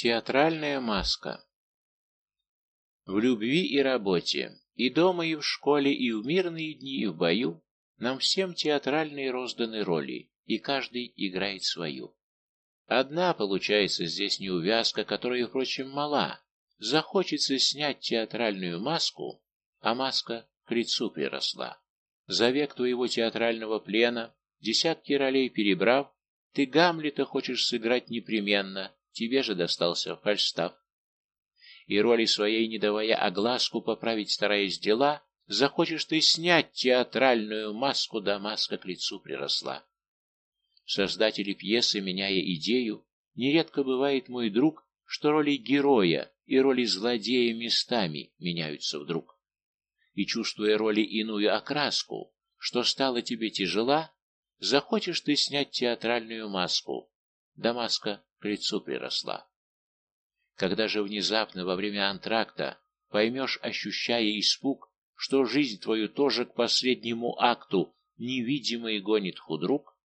Театральная маска В любви и работе, и дома, и в школе, и в мирные дни, и в бою нам всем театральные розданы роли, и каждый играет свою. Одна получается здесь неувязка, которая, впрочем, мала. Захочется снять театральную маску, а маска к лицу приросла. За век твоего театрального плена, десятки ролей перебрав, ты Гамлета хочешь сыграть непременно, тебе же достался фальстав. И роли своей, не давая огласку, поправить стараясь дела, захочешь ты снять театральную маску, да маска к лицу приросла. Создатели пьесы, меняя идею, нередко бывает, мой друг, что роли героя и роли злодея местами меняются вдруг и, чувствуя роли иную окраску, что стало тебе тяжела, захочешь ты снять театральную маску, да маска к лицу приросла. Когда же внезапно во время антракта поймешь, ощущая испуг, что жизнь твою тоже к последнему акту невидимый гонит худрук,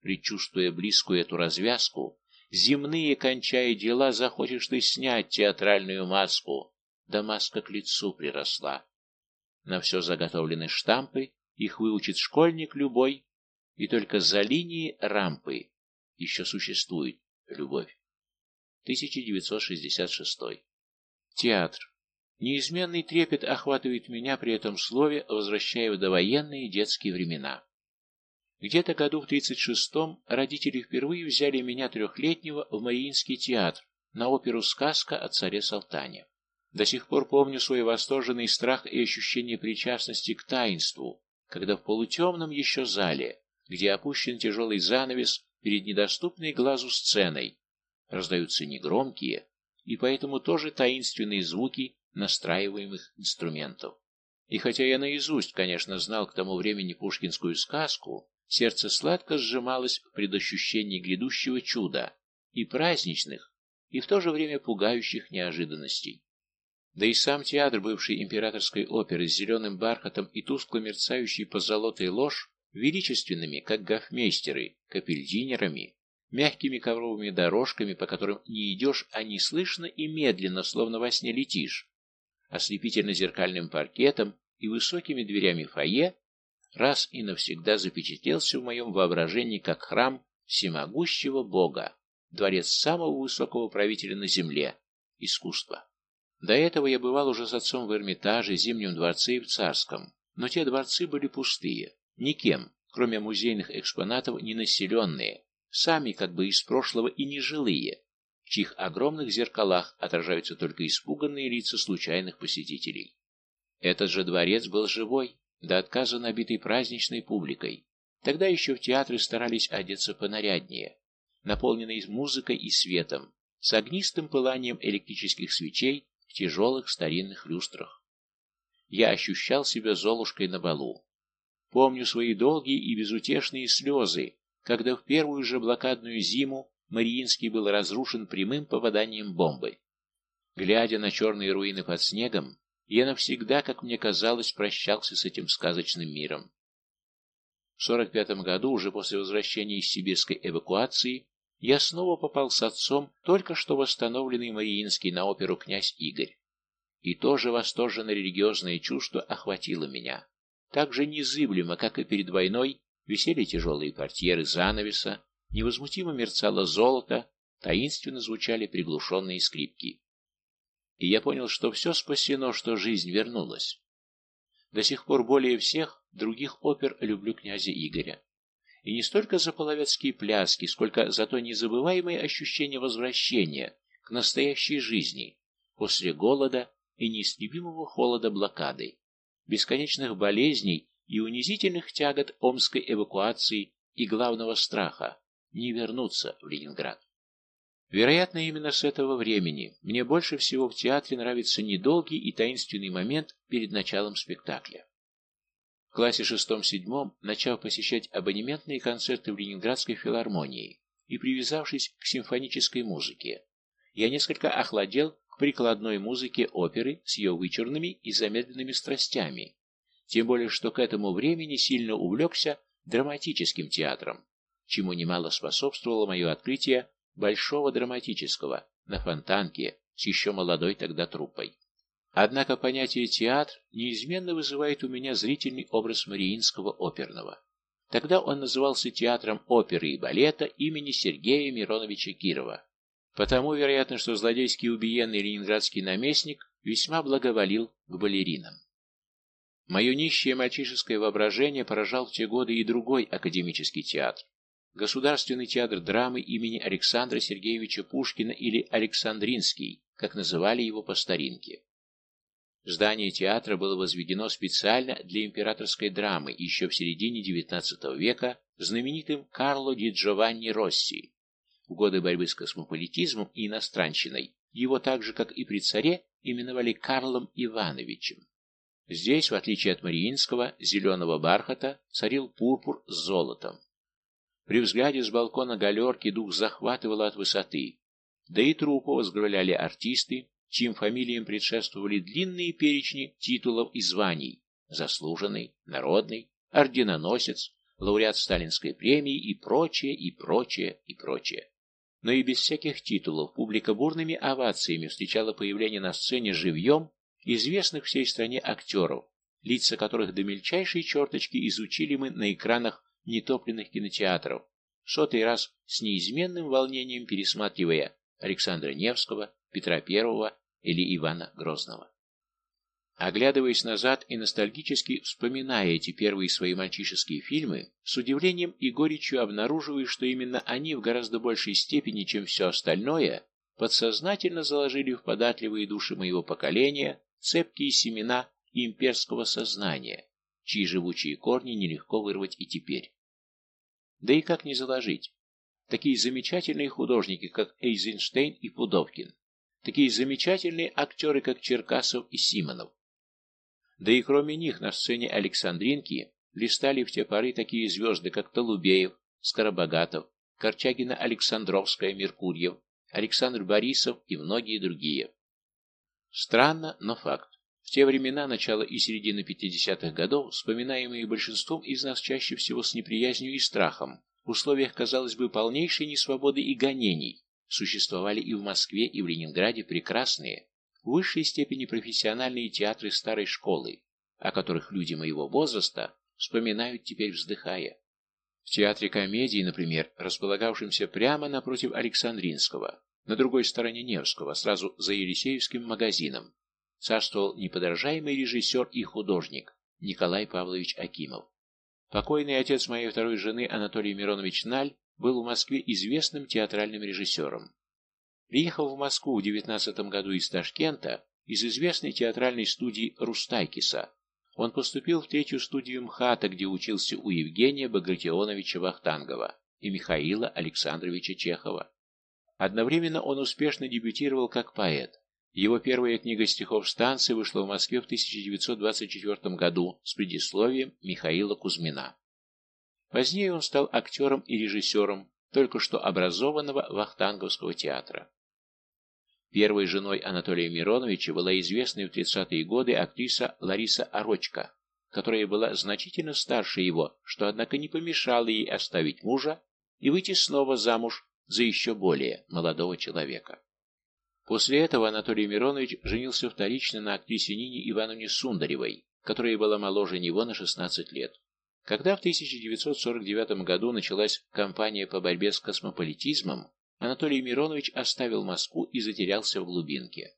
предчувствуя близкую эту развязку, земные кончая дела, захочешь ты снять театральную маску, да маска к лицу приросла. На все заготовлены штампы, их выучит школьник любой, и только за линией рампы еще существует любовь. 1966. Театр. Неизменный трепет охватывает меня при этом слове, возвращая в довоенные детские времена. Где-то году в 36-м родители впервые взяли меня трехлетнего в Мариинский театр на оперу «Сказка о царе Салтане. До сих пор помню свой восторженный страх и ощущение причастности к таинству, когда в полутемном еще зале, где опущен тяжелый занавес перед недоступной глазу сценой, раздаются негромкие и поэтому тоже таинственные звуки настраиваемых инструментов. И хотя я наизусть, конечно, знал к тому времени пушкинскую сказку, сердце сладко сжималось в предощущении грядущего чуда и праздничных, и в то же время пугающих неожиданностей. Да и сам театр бывшей императорской оперы с зеленым бархатом и тускло мерцающей позолотой ложь, величественными, как гофмейстеры, капельдинерами, мягкими ковровыми дорожками, по которым не идешь, а неслышно и медленно, словно во сне летишь, ослепительно-зеркальным паркетом и высокими дверями фойе, раз и навсегда запечатлелся в моем воображении как храм всемогущего Бога, дворец самого высокого правителя на земле, искусства. До этого я бывал уже с отцом в Эрмитаже, Зимнем дворце и в Царском, но те дворцы были пустые, никем, кроме музейных экспонатов, не населенные, сами как бы из прошлого и нежилые, в чьих огромных зеркалах отражаются только испуганные лица случайных посетителей. Этот же дворец был живой, до отказа набитый праздничной публикой. Тогда еще в театры старались одеться понаряднее, наполненные музыкой и светом, с огнистым пыланием электрических свечей в тяжелых старинных люстрах. Я ощущал себя Золушкой на балу. Помню свои долгие и безутешные слезы, когда в первую же блокадную зиму Мариинский был разрушен прямым попаданием бомбы. Глядя на черные руины под снегом, я навсегда, как мне казалось, прощался с этим сказочным миром. В 45 году, уже после возвращения из сибирской эвакуации, я снова попал с отцом, только что восстановленный Мариинский на оперу «Князь Игорь». И тоже восторженно-религиозное чувство охватило меня. Так же незыблемо, как и перед войной, висели тяжелые портьеры занавеса, невозмутимо мерцало золото, таинственно звучали приглушенные скрипки. И я понял, что все спасено, что жизнь вернулась. До сих пор более всех других опер люблю князя Игоря. И не столько за половецкие пляски, сколько за то незабываемое ощущение возвращения к настоящей жизни после голода и неистребимого холода блокады, бесконечных болезней и унизительных тягот омской эвакуации и главного страха – не вернуться в Ленинград. Вероятно, именно с этого времени мне больше всего в театре нравится недолгий и таинственный момент перед началом спектакля. В классе шестом-седьмом, начав посещать абонементные концерты в Ленинградской филармонии и привязавшись к симфонической музыке, я несколько охладел прикладной музыке оперы с ее вычурными и замедленными страстями, тем более что к этому времени сильно увлекся драматическим театром, чему немало способствовало мое открытие Большого драматического, на Фонтанке, с еще молодой тогда труппой. Однако понятие «театр» неизменно вызывает у меня зрительный образ Мариинского оперного. Тогда он назывался Театром оперы и балета имени Сергея Мироновича Кирова. Потому, вероятно, что злодейский убиенный ленинградский наместник весьма благоволил к балеринам. Мое нищее мальчишеское воображение поражал в те годы и другой академический театр. Государственный театр драмы имени Александра Сергеевича Пушкина или Александринский, как называли его по старинке. Здание театра было возведено специально для императорской драмы еще в середине XIX века знаменитым Карло ди Джованни Росси. В годы борьбы с космополитизмом и иностранщиной его так же, как и при царе, именовали Карлом Ивановичем. Здесь, в отличие от Мариинского, зеленого бархата, царил пурпур с золотом. При взгляде с балкона галерки дух захватывало от высоты, да и труппу возглавляли артисты, чьим фамилиям предшествовали длинные перечни титулов и званий «Заслуженный», «Народный», «Орденоносец», лауреат Сталинской премии и прочее, и прочее, и прочее. Но и без всяких титулов публика бурными овациями встречала появление на сцене живьем известных всей стране актеров, лица которых до мельчайшей черточки изучили мы на экранах нетопленных кинотеатров, сотый раз с неизменным волнением пересматривая Александра Невского, Петра Первого или Ивана Грозного. Оглядываясь назад и ностальгически вспоминая эти первые свои мальчишеские фильмы, с удивлением и горечью обнаруживаю, что именно они в гораздо большей степени, чем все остальное, подсознательно заложили в податливые души моего поколения цепкие семена имперского сознания, чьи живучие корни нелегко вырвать и теперь. Да и как не заложить? Такие замечательные художники, как Эйзенштейн и Пудовкин, такие замечательные актеры, как Черкасов и Симонов. Да и кроме них на сцене Александринки блистали в те поры такие звезды, как Толубеев, Скоробогатов, Корчагина-Александровская, Меркурьев, Александр Борисов и многие другие. Странно, но факт. В те времена, начала и середины 50-х годов, вспоминаемые большинством из нас чаще всего с неприязнью и страхом, в условиях, казалось бы, полнейшей несвободы и гонений, Существовали и в Москве, и в Ленинграде прекрасные, в высшей степени профессиональные театры старой школы, о которых люди моего возраста вспоминают теперь вздыхая. В театре комедии, например, располагавшемся прямо напротив Александринского, на другой стороне Невского, сразу за Елисеевским магазином, царствовал неподражаемый режиссер и художник Николай Павлович Акимов. Покойный отец моей второй жены Анатолий Миронович Наль был в Москве известным театральным режиссером. Приехав в Москву в 19 году из Ташкента, из известной театральной студии Рустайкиса, он поступил в третью студию МХАТа, где учился у Евгения Багратионовича Вахтангова и Михаила Александровича Чехова. Одновременно он успешно дебютировал как поэт. Его первая книга стихов «Станции» вышла в Москве в 1924 году с предисловием Михаила Кузьмина. Позднее он стал актером и режиссером только что образованного Вахтанговского театра. Первой женой Анатолия Мироновича была известная в 30-е годы актриса Лариса Орочка, которая была значительно старше его, что, однако, не помешало ей оставить мужа и выйти снова замуж за еще более молодого человека. После этого Анатолий Миронович женился вторично на актрисе Нине Ивановне Сундаревой, которая была моложе него на 16 лет. Когда в 1949 году началась кампания по борьбе с космополитизмом, Анатолий Миронович оставил Москву и затерялся в глубинке.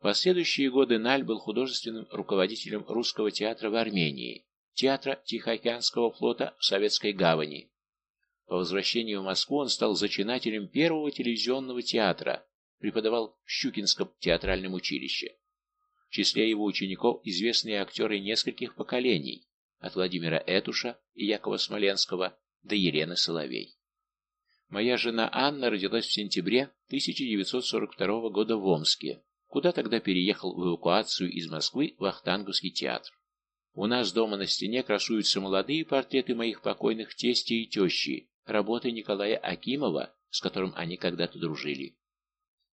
Последующие годы Наль был художественным руководителем русского театра в Армении, театра Тихоокеанского флота в Советской гавани. По возвращении в Москву он стал зачинателем первого телевизионного театра, преподавал в Щукинском театральном училище. В числе его учеников известные актеры нескольких поколений, от Владимира Этуша и Якова Смоленского до Елены Соловей. Моя жена Анна родилась в сентябре 1942 года в Омске, куда тогда переехал в эвакуацию из Москвы в Ахтанговский театр. У нас дома на стене красуются молодые портреты моих покойных тестей и тещи, работы Николая Акимова, с которым они когда-то дружили.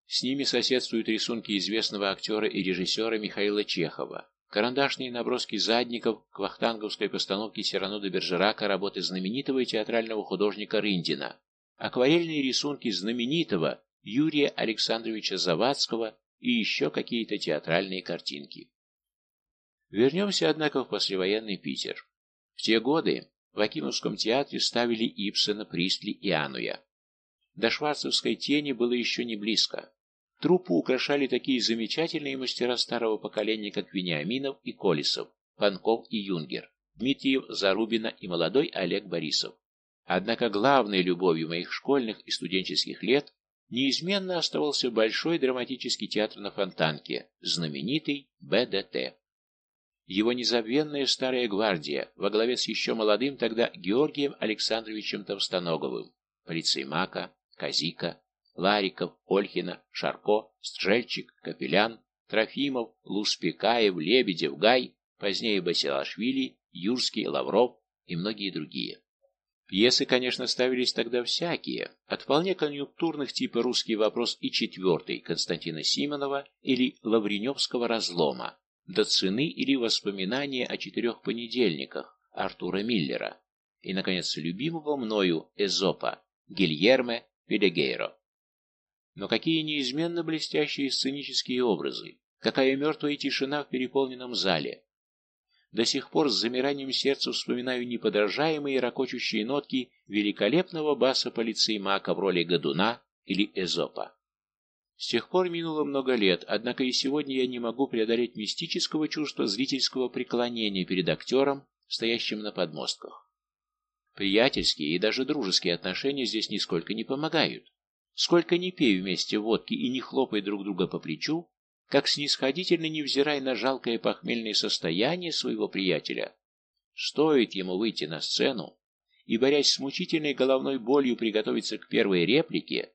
С ними соседствуют рисунки известного актера и режиссера Михаила Чехова, Карандашные наброски задников к вахтанговской постановке Сирано де Бержерака работы знаменитого театрального художника Рындина, акварельные рисунки знаменитого Юрия Александровича Завадского и еще какие-то театральные картинки. Вернемся, однако, в послевоенный Питер. В те годы в Акимовском театре ставили Ипсона, Пристли и Ануя. До шварцевской тени было еще не близко. Труппу украшали такие замечательные мастера старого поколения, как Вениаминов и Колесов, Панков и Юнгер, Дмитриев, Зарубина и молодой Олег Борисов. Однако главной любовью моих школьных и студенческих лет неизменно оставался Большой драматический театр на Фонтанке, знаменитый БДТ. Его незабвенная старая гвардия во главе с еще молодым тогда Георгием Александровичем Товстоноговым, полицеймака, Казика, Лариков, Ольхина, Шарко, Стрельчик, Капелян, Трофимов, Луспекаев, Лебедев, Гай, позднее Басилашвили, Юрский, Лавров и многие другие. Пьесы, конечно, ставились тогда всякие, от вполне конъюнктурных типа «Русский вопрос» и «Четвертый» Константина Симонова или «Лавреневского разлома», до «Цены» или «Воспоминания о четырех понедельниках» Артура Миллера и, наконец, любимого мною Эзопа Гильерме Пелегейро. Но какие неизменно блестящие сценические образы, какая мертвая тишина в переполненном зале, до сих пор с замиранием сердца вспоминаю неподражаемые ракочущие нотки великолепного баса полицеймака в роли Годуна или Эзопа. С тех пор минуло много лет, однако и сегодня я не могу преодолеть мистического чувства зрительского преклонения перед актером, стоящим на подмостках. Приятельские и даже дружеские отношения здесь нисколько не помогают. Сколько ни пей вместе водки и не хлопай друг друга по плечу, как снисходительно невзирая на жалкое похмельное состояние своего приятеля. Стоит ему выйти на сцену и, борясь с мучительной головной болью, приготовиться к первой реплике,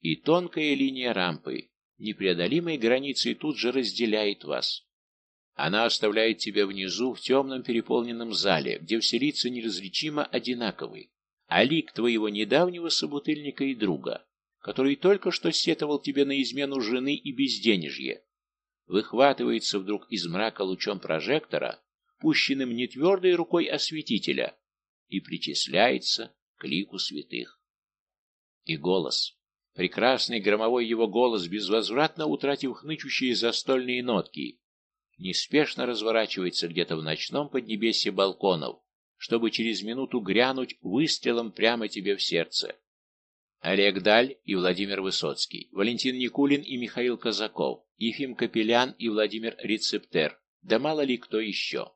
и тонкая линия рампы, непреодолимой границей, тут же разделяет вас. Она оставляет тебя внизу, в темном переполненном зале, где все лица неразличимо одинаковы, а лик твоего недавнего собутыльника и друга который только что сетовал тебе на измену жены и безденежье, выхватывается вдруг из мрака лучом прожектора, пущенным не твердой рукой осветителя, и причисляется к лику святых. И голос, прекрасный громовой его голос, безвозвратно утратив хнычущие застольные нотки, неспешно разворачивается где-то в ночном поднебесье балконов, чтобы через минуту грянуть выстрелом прямо тебе в сердце. Олег Даль и Владимир Высоцкий, Валентин Никулин и Михаил Казаков, Ефим Капелян и Владимир Рецептер, да мало ли кто еще.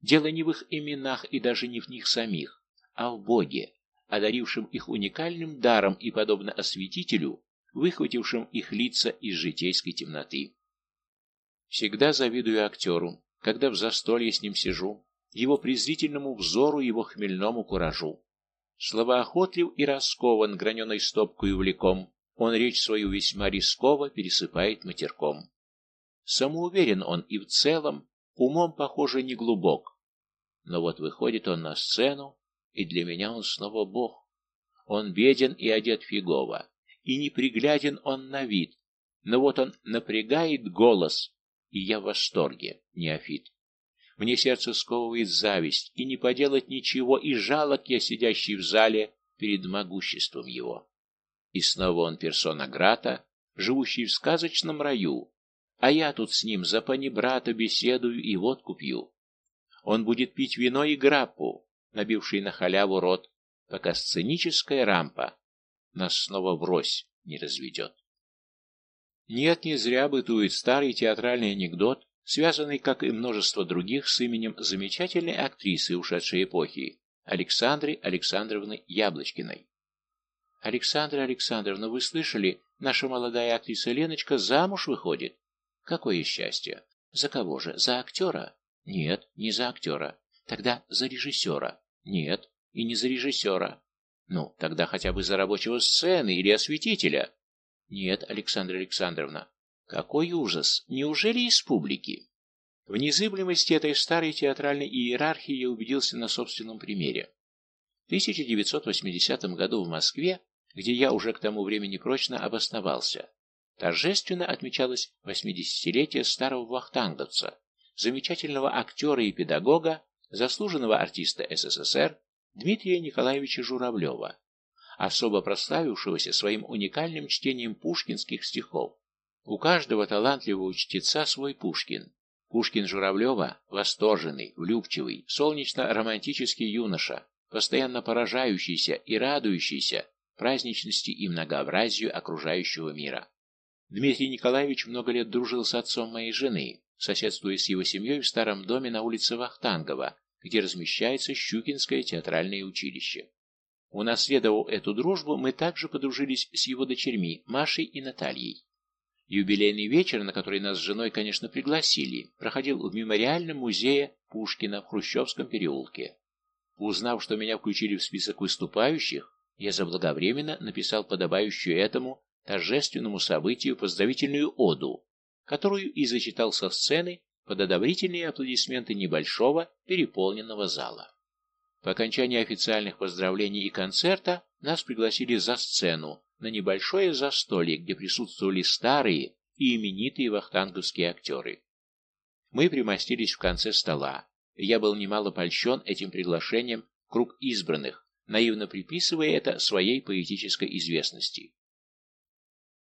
Дело не в их именах и даже не в них самих, а в Боге, одарившем их уникальным даром и, подобно осветителю, выхватившим их лица из житейской темноты. Всегда завидую актеру, когда в застолье с ним сижу, его презрительному взору, его хмельному куражу. Словоохотлив и раскован граненой стопкой влеком, он речь свою весьма рисково пересыпает матерком. Самоуверен он и в целом, умом, похоже, не глубок. Но вот выходит он на сцену, и для меня он снова бог. Он беден и одет фигово, и непригляден он на вид, но вот он напрягает голос, и я в восторге, неофит. Мне сердце сковывает зависть, и не поделать ничего, и жалок я, сидящий в зале, перед могуществом его. И снова он персона Грата, живущий в сказочном раю, а я тут с ним за панибрата беседую и водку пью. Он будет пить вино и граппу, набивший на халяву рот, пока сценическая рампа нас снова врозь не разведет. Нет, не зря бытует старый театральный анекдот, связанный, как и множество других, с именем замечательной актрисы ушедшей эпохи Александры Александровны Яблочкиной. «Александра Александровна, вы слышали, наша молодая актриса Леночка замуж выходит? Какое счастье! За кого же? За актера? Нет, не за актера. Тогда за режиссера? Нет, и не за режиссера. Ну, тогда хотя бы за рабочего сцены или осветителя? Нет, Александра Александровна, какой ужас! Неужели из публики? В незыблемости этой старой театральной иерархии я убедился на собственном примере. В 1980 году в Москве, где я уже к тому времени прочно обосновался, торжественно отмечалось 80-летие старого вахтанговца, замечательного актера и педагога, заслуженного артиста СССР Дмитрия Николаевича Журавлева, особо прославившегося своим уникальным чтением пушкинских стихов. У каждого талантливого чтеца свой Пушкин. Пушкин Журавлева – восторженный, влюбчивый, солнечно-романтический юноша, постоянно поражающийся и радующийся праздничности и многообразию окружающего мира. Дмитрий Николаевич много лет дружил с отцом моей жены, соседствуя с его семьей в старом доме на улице Вахтангова, где размещается Щукинское театральное училище. Унаследовав эту дружбу, мы также подружились с его дочерьми Машей и Натальей. Юбилейный вечер, на который нас с женой, конечно, пригласили, проходил в мемориальном музее Пушкина в Хрущевском переулке. Узнав, что меня включили в список выступающих, я заблаговременно написал подобающую этому торжественному событию поздравительную оду, которую и зачитал со сцены под одобрительные аплодисменты небольшого переполненного зала. По окончании официальных поздравлений и концерта нас пригласили за сцену на небольшое застолье, где присутствовали старые и именитые вахтанговские актеры. Мы примостились в конце стола, я был немало польщен этим приглашением круг избранных, наивно приписывая это своей поэтической известности.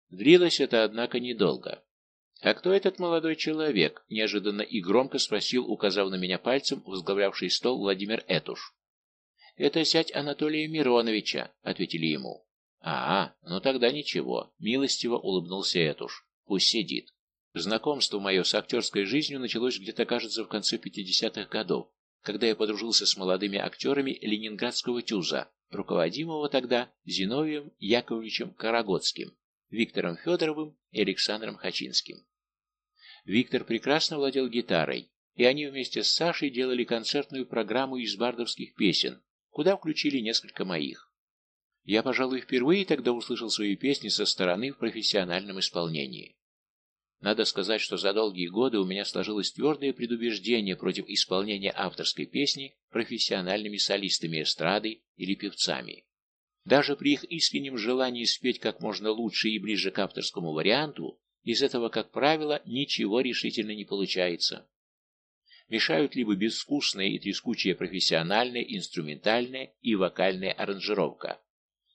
Длилось это, однако, недолго. «А кто этот молодой человек?» – неожиданно и громко спросил, указав на меня пальцем, возглавлявший стол Владимир Этуш. «Это зять Анатолия Мироновича», — ответили ему. «А, ну тогда ничего», — милостиво улыбнулся Этуш. «Пусть сидит». Знакомство мое с актерской жизнью началось где-то, кажется, в конце 50-х годов, когда я подружился с молодыми актерами ленинградского ТЮЗа, руководимого тогда Зиновием Яковлевичем Карагодским, Виктором Федоровым и Александром Хачинским. Виктор прекрасно владел гитарой, и они вместе с Сашей делали концертную программу из бардовских песен, куда включили несколько моих. Я, пожалуй, впервые тогда услышал свои песни со стороны в профессиональном исполнении. Надо сказать, что за долгие годы у меня сложилось твердое предубеждение против исполнения авторской песни профессиональными солистами эстрады или певцами. Даже при их искреннем желании спеть как можно лучше и ближе к авторскому варианту, из этого, как правило, ничего решительно не получается мешают либо безвкусная и трескучая профессиональная, инструментальная и вокальная аранжировка,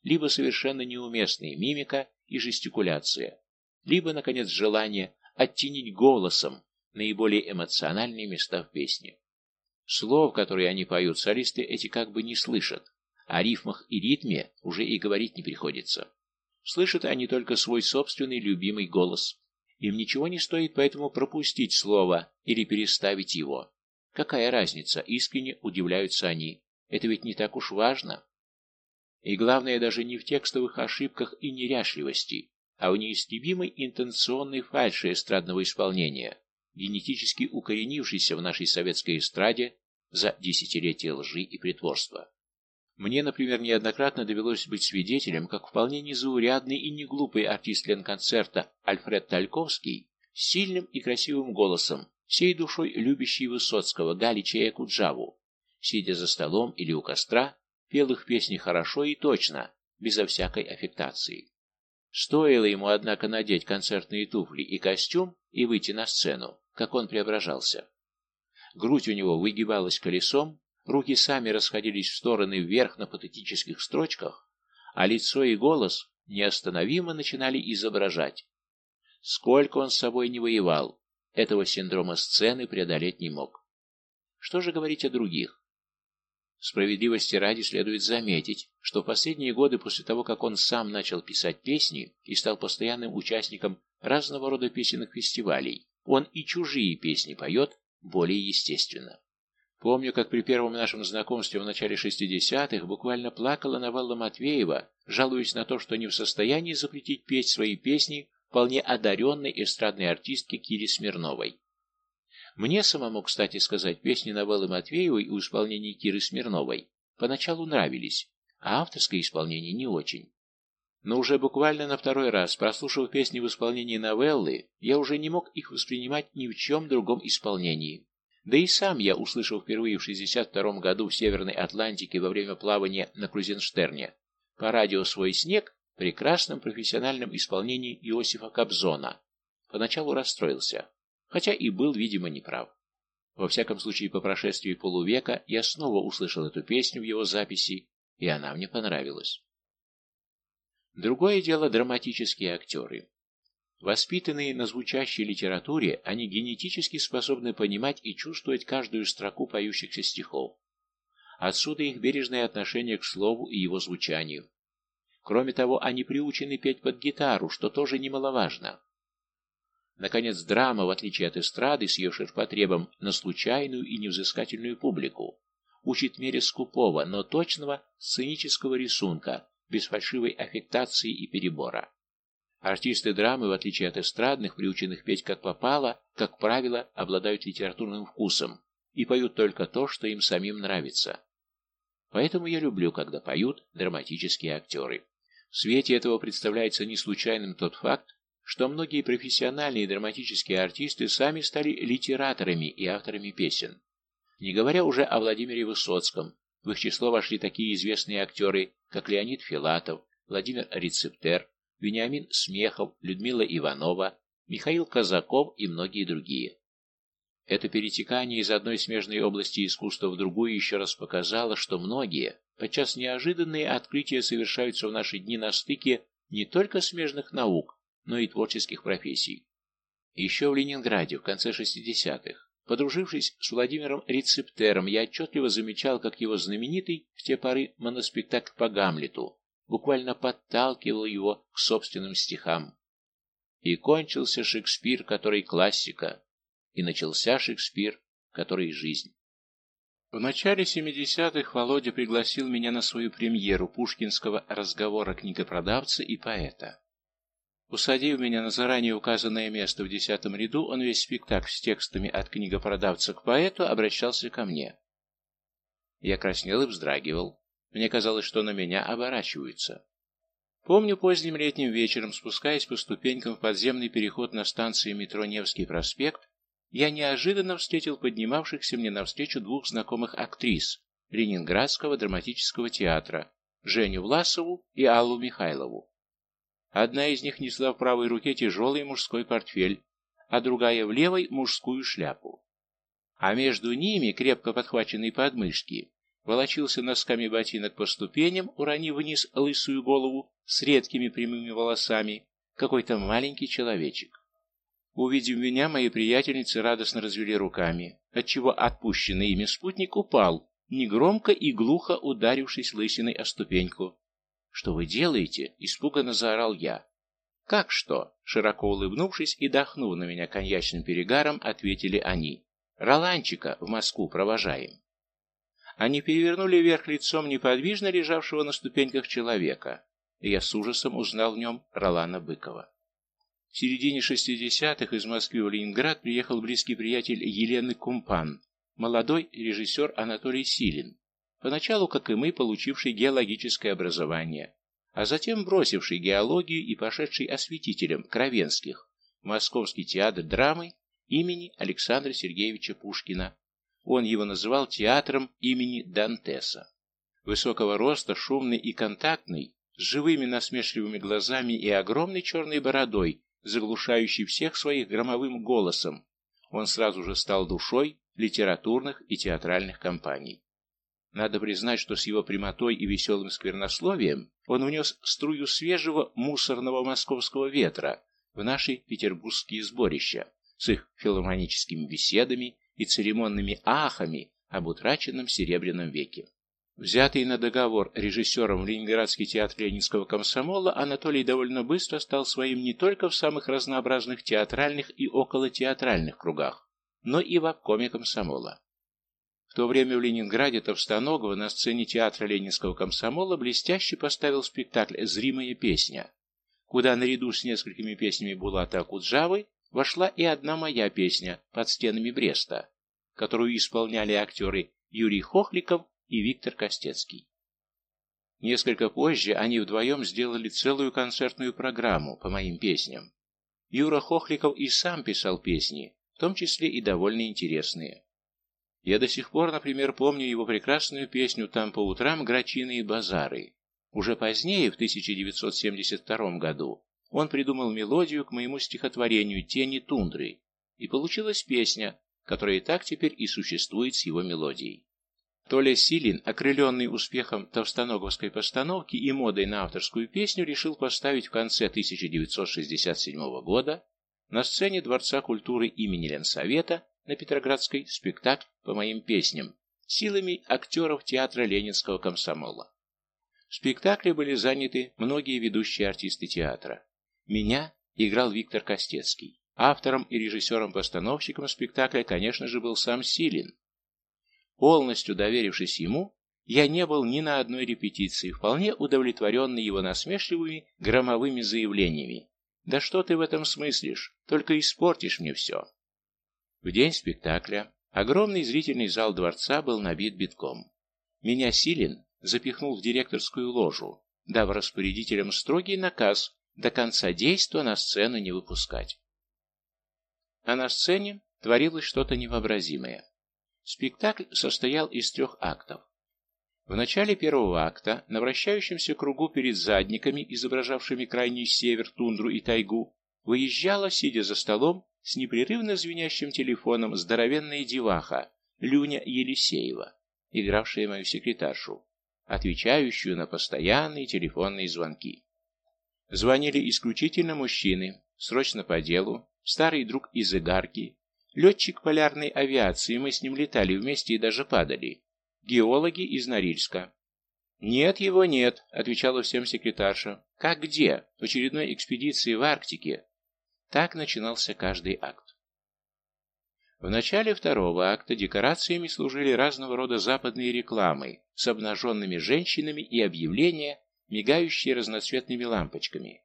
либо совершенно неуместная мимика и жестикуляция, либо, наконец, желание оттенить голосом наиболее эмоциональные места в песне. Слов, которые они поют, солисты эти как бы не слышат, о рифмах и ритме уже и говорить не приходится. Слышат они только свой собственный любимый голос, им ничего не стоит поэтому пропустить слово или переставить его. Какая разница, искренне удивляются они. Это ведь не так уж важно. И главное даже не в текстовых ошибках и неряшливости, а в неистребимой интенционной фальши эстрадного исполнения, генетически укоренившейся в нашей советской эстраде за десятилетия лжи и притворства. Мне, например, неоднократно довелось быть свидетелем, как вполне незаурядный и неглупый артист Ленконцерта Альфред Тальковский с сильным и красивым голосом, всей душой любящий Высоцкого, Галича и Акуджаву, сидя за столом или у костра, пел их песни хорошо и точно, безо всякой аффектации. Стоило ему, однако, надеть концертные туфли и костюм и выйти на сцену, как он преображался. Грудь у него выгибалась колесом, Руки сами расходились в стороны вверх на патетических строчках, а лицо и голос неостановимо начинали изображать. Сколько он с собой не воевал, этого синдрома сцены преодолеть не мог. Что же говорить о других? Справедливости ради следует заметить, что в последние годы после того, как он сам начал писать песни и стал постоянным участником разного рода песенных фестивалей, он и чужие песни поет более естественно. Помню, как при первом нашем знакомстве в начале 60-х буквально плакала Навалла Матвеева, жалуясь на то, что не в состоянии запретить петь свои песни вполне одаренной эстрадной артистке Кире Смирновой. Мне самому, кстати сказать, песни Наваллы Матвеевой в исполнении Киры Смирновой поначалу нравились, а авторское исполнение не очень. Но уже буквально на второй раз, прослушав песни в исполнении новеллы, я уже не мог их воспринимать ни в чем другом исполнении. Да и сам я услышал впервые в 62 году в Северной Атлантике во время плавания на Крузенштерне по радио «Свой снег» в прекрасном профессиональном исполнении Иосифа Кобзона. Поначалу расстроился, хотя и был, видимо, неправ. Во всяком случае, по прошествии полувека я снова услышал эту песню в его записи, и она мне понравилась. Другое дело драматические актеры. Воспитанные на звучащей литературе, они генетически способны понимать и чувствовать каждую строку поющихся стихов. Отсюда их бережное отношение к слову и его звучанию. Кроме того, они приучены петь под гитару, что тоже немаловажно. Наконец, драма, в отличие от эстрады с ее ширпотребом на случайную и невзыскательную публику, учит мере скупого, но точного сценического рисунка, без фальшивой аффектации и перебора. Артисты драмы, в отличие от эстрадных, приученных петь как попало, как правило, обладают литературным вкусом и поют только то, что им самим нравится. Поэтому я люблю, когда поют драматические актеры. В свете этого представляется не случайным тот факт, что многие профессиональные драматические артисты сами стали литераторами и авторами песен. Не говоря уже о Владимире Высоцком, в их число вошли такие известные актеры, как Леонид Филатов, Владимир Рецептер, Вениамин Смехов, Людмила Иванова, Михаил Казаков и многие другие. Это перетекание из одной смежной области искусства в другую еще раз показало, что многие, подчас неожиданные открытия совершаются в наши дни на стыке не только смежных наук, но и творческих профессий. Еще в Ленинграде в конце 60-х Подружившись с Владимиром Рецептером, я отчетливо замечал, как его знаменитый в те поры моноспектакль по Гамлету буквально подталкивал его к собственным стихам. И кончился Шекспир, который классика, и начался Шекспир, который жизнь. В начале 70-х Володя пригласил меня на свою премьеру пушкинского разговора книгопродавца и поэта. Усадив меня на заранее указанное место в десятом ряду, он весь спектакль с текстами от книгопродавца к поэту обращался ко мне. Я краснел и вздрагивал. Мне казалось, что на меня оборачиваются. Помню, поздним летним вечером, спускаясь по ступенькам в подземный переход на станции метро Невский проспект, я неожиданно встретил поднимавшихся мне навстречу двух знакомых актрис Ленинградского драматического театра, Женю Власову и Аллу Михайлову. Одна из них несла в правой руке тяжелый мужской портфель, а другая в левой мужскую шляпу. А между ними, крепко подхваченный подмышки, волочился носками ботинок по ступеням, уронив вниз лысую голову с редкими прямыми волосами, какой-то маленький человечек. Увидев меня, мои приятельницы радостно развели руками, отчего отпущенный ими спутник упал, негромко и глухо ударившись лысиной о ступеньку. «Что вы делаете?» — испуганно заорал я. «Как что?» — широко улыбнувшись и дохнув на меня коньячным перегаром, ответили они. «Роланчика в Москву провожаем». Они перевернули вверх лицом неподвижно лежавшего на ступеньках человека, я с ужасом узнал в нем Ролана Быкова. В середине шестидесятых из Москвы в Ленинград приехал близкий приятель Елены Кумпан, молодой режиссер Анатолий Силин, поначалу, как и мы, получивший геологическое образование, а затем бросивший геологию и пошедший осветителем Кровенских в Московский театр драмы имени Александра Сергеевича Пушкина. Он его называл театром имени Дантеса. Высокого роста, шумный и контактный, с живыми насмешливыми глазами и огромной черной бородой, заглушающий всех своих громовым голосом, он сразу же стал душой литературных и театральных компаний. Надо признать, что с его прямотой и веселым сквернословием он внес струю свежего мусорного московского ветра в наши петербургские сборища с их филармоническими беседами и церемонными ахами об утраченном Серебряном веке. Взятый на договор режиссером в Ленинградский театр Ленинского комсомола, Анатолий довольно быстро стал своим не только в самых разнообразных театральных и околотеатральных кругах, но и в обкоме комсомола. В то время в Ленинграде Товстоногова на сцене театра Ленинского комсомола блестяще поставил спектакль «Зримая песня», куда наряду с несколькими песнями Булата Акуджавы вошла и одна моя песня «Под стенами Бреста», которую исполняли актеры Юрий Хохликов и Виктор Костецкий. Несколько позже они вдвоем сделали целую концертную программу по моим песням. Юра Хохликов и сам писал песни, в том числе и довольно интересные. Я до сих пор, например, помню его прекрасную песню «Там по утрам грачиные базары». Уже позднее, в 1972 году, он придумал мелодию к моему стихотворению «Тени тундры», и получилась песня, которая и так теперь и существует с его мелодией. Толя Силин, окрыленный успехом товстоноговской постановки и модой на авторскую песню, решил поставить в конце 1967 года на сцене Дворца культуры имени Ленсовета на Петроградской спектакль по моим песням силами актеров театра Ленинского комсомола. В спектакле были заняты многие ведущие артисты театра. Меня играл Виктор Костецкий. Автором и режиссером-постановщиком спектакля, конечно же, был сам Силин. Полностью доверившись ему, я не был ни на одной репетиции, вполне удовлетворенный его насмешливыми громовыми заявлениями. «Да что ты в этом смыслишь? Только испортишь мне все». В день спектакля огромный зрительный зал дворца был набит битком. Меня Силин запихнул в директорскую ложу, дав распорядителям строгий наказ до конца действа на сцену не выпускать. А на сцене творилось что-то невообразимое. Спектакль состоял из трех актов. В начале первого акта, на вращающемся кругу перед задниками, изображавшими крайний север, тундру и тайгу, выезжала, сидя за столом, с непрерывно звенящим телефоном здоровенная деваха Люня Елисеева, игравшая мою секретаршу, отвечающую на постоянные телефонные звонки. Звонили исключительно мужчины, срочно по делу, старый друг из Игарки, летчик полярной авиации, мы с ним летали вместе и даже падали, геологи из Норильска. «Нет его нет», — отвечала всем секретарша. «Как где? В очередной экспедиции в Арктике». Так начинался каждый акт. В начале второго акта декорациями служили разного рода западные рекламы с обнаженными женщинами и объявления, мигающие разноцветными лампочками.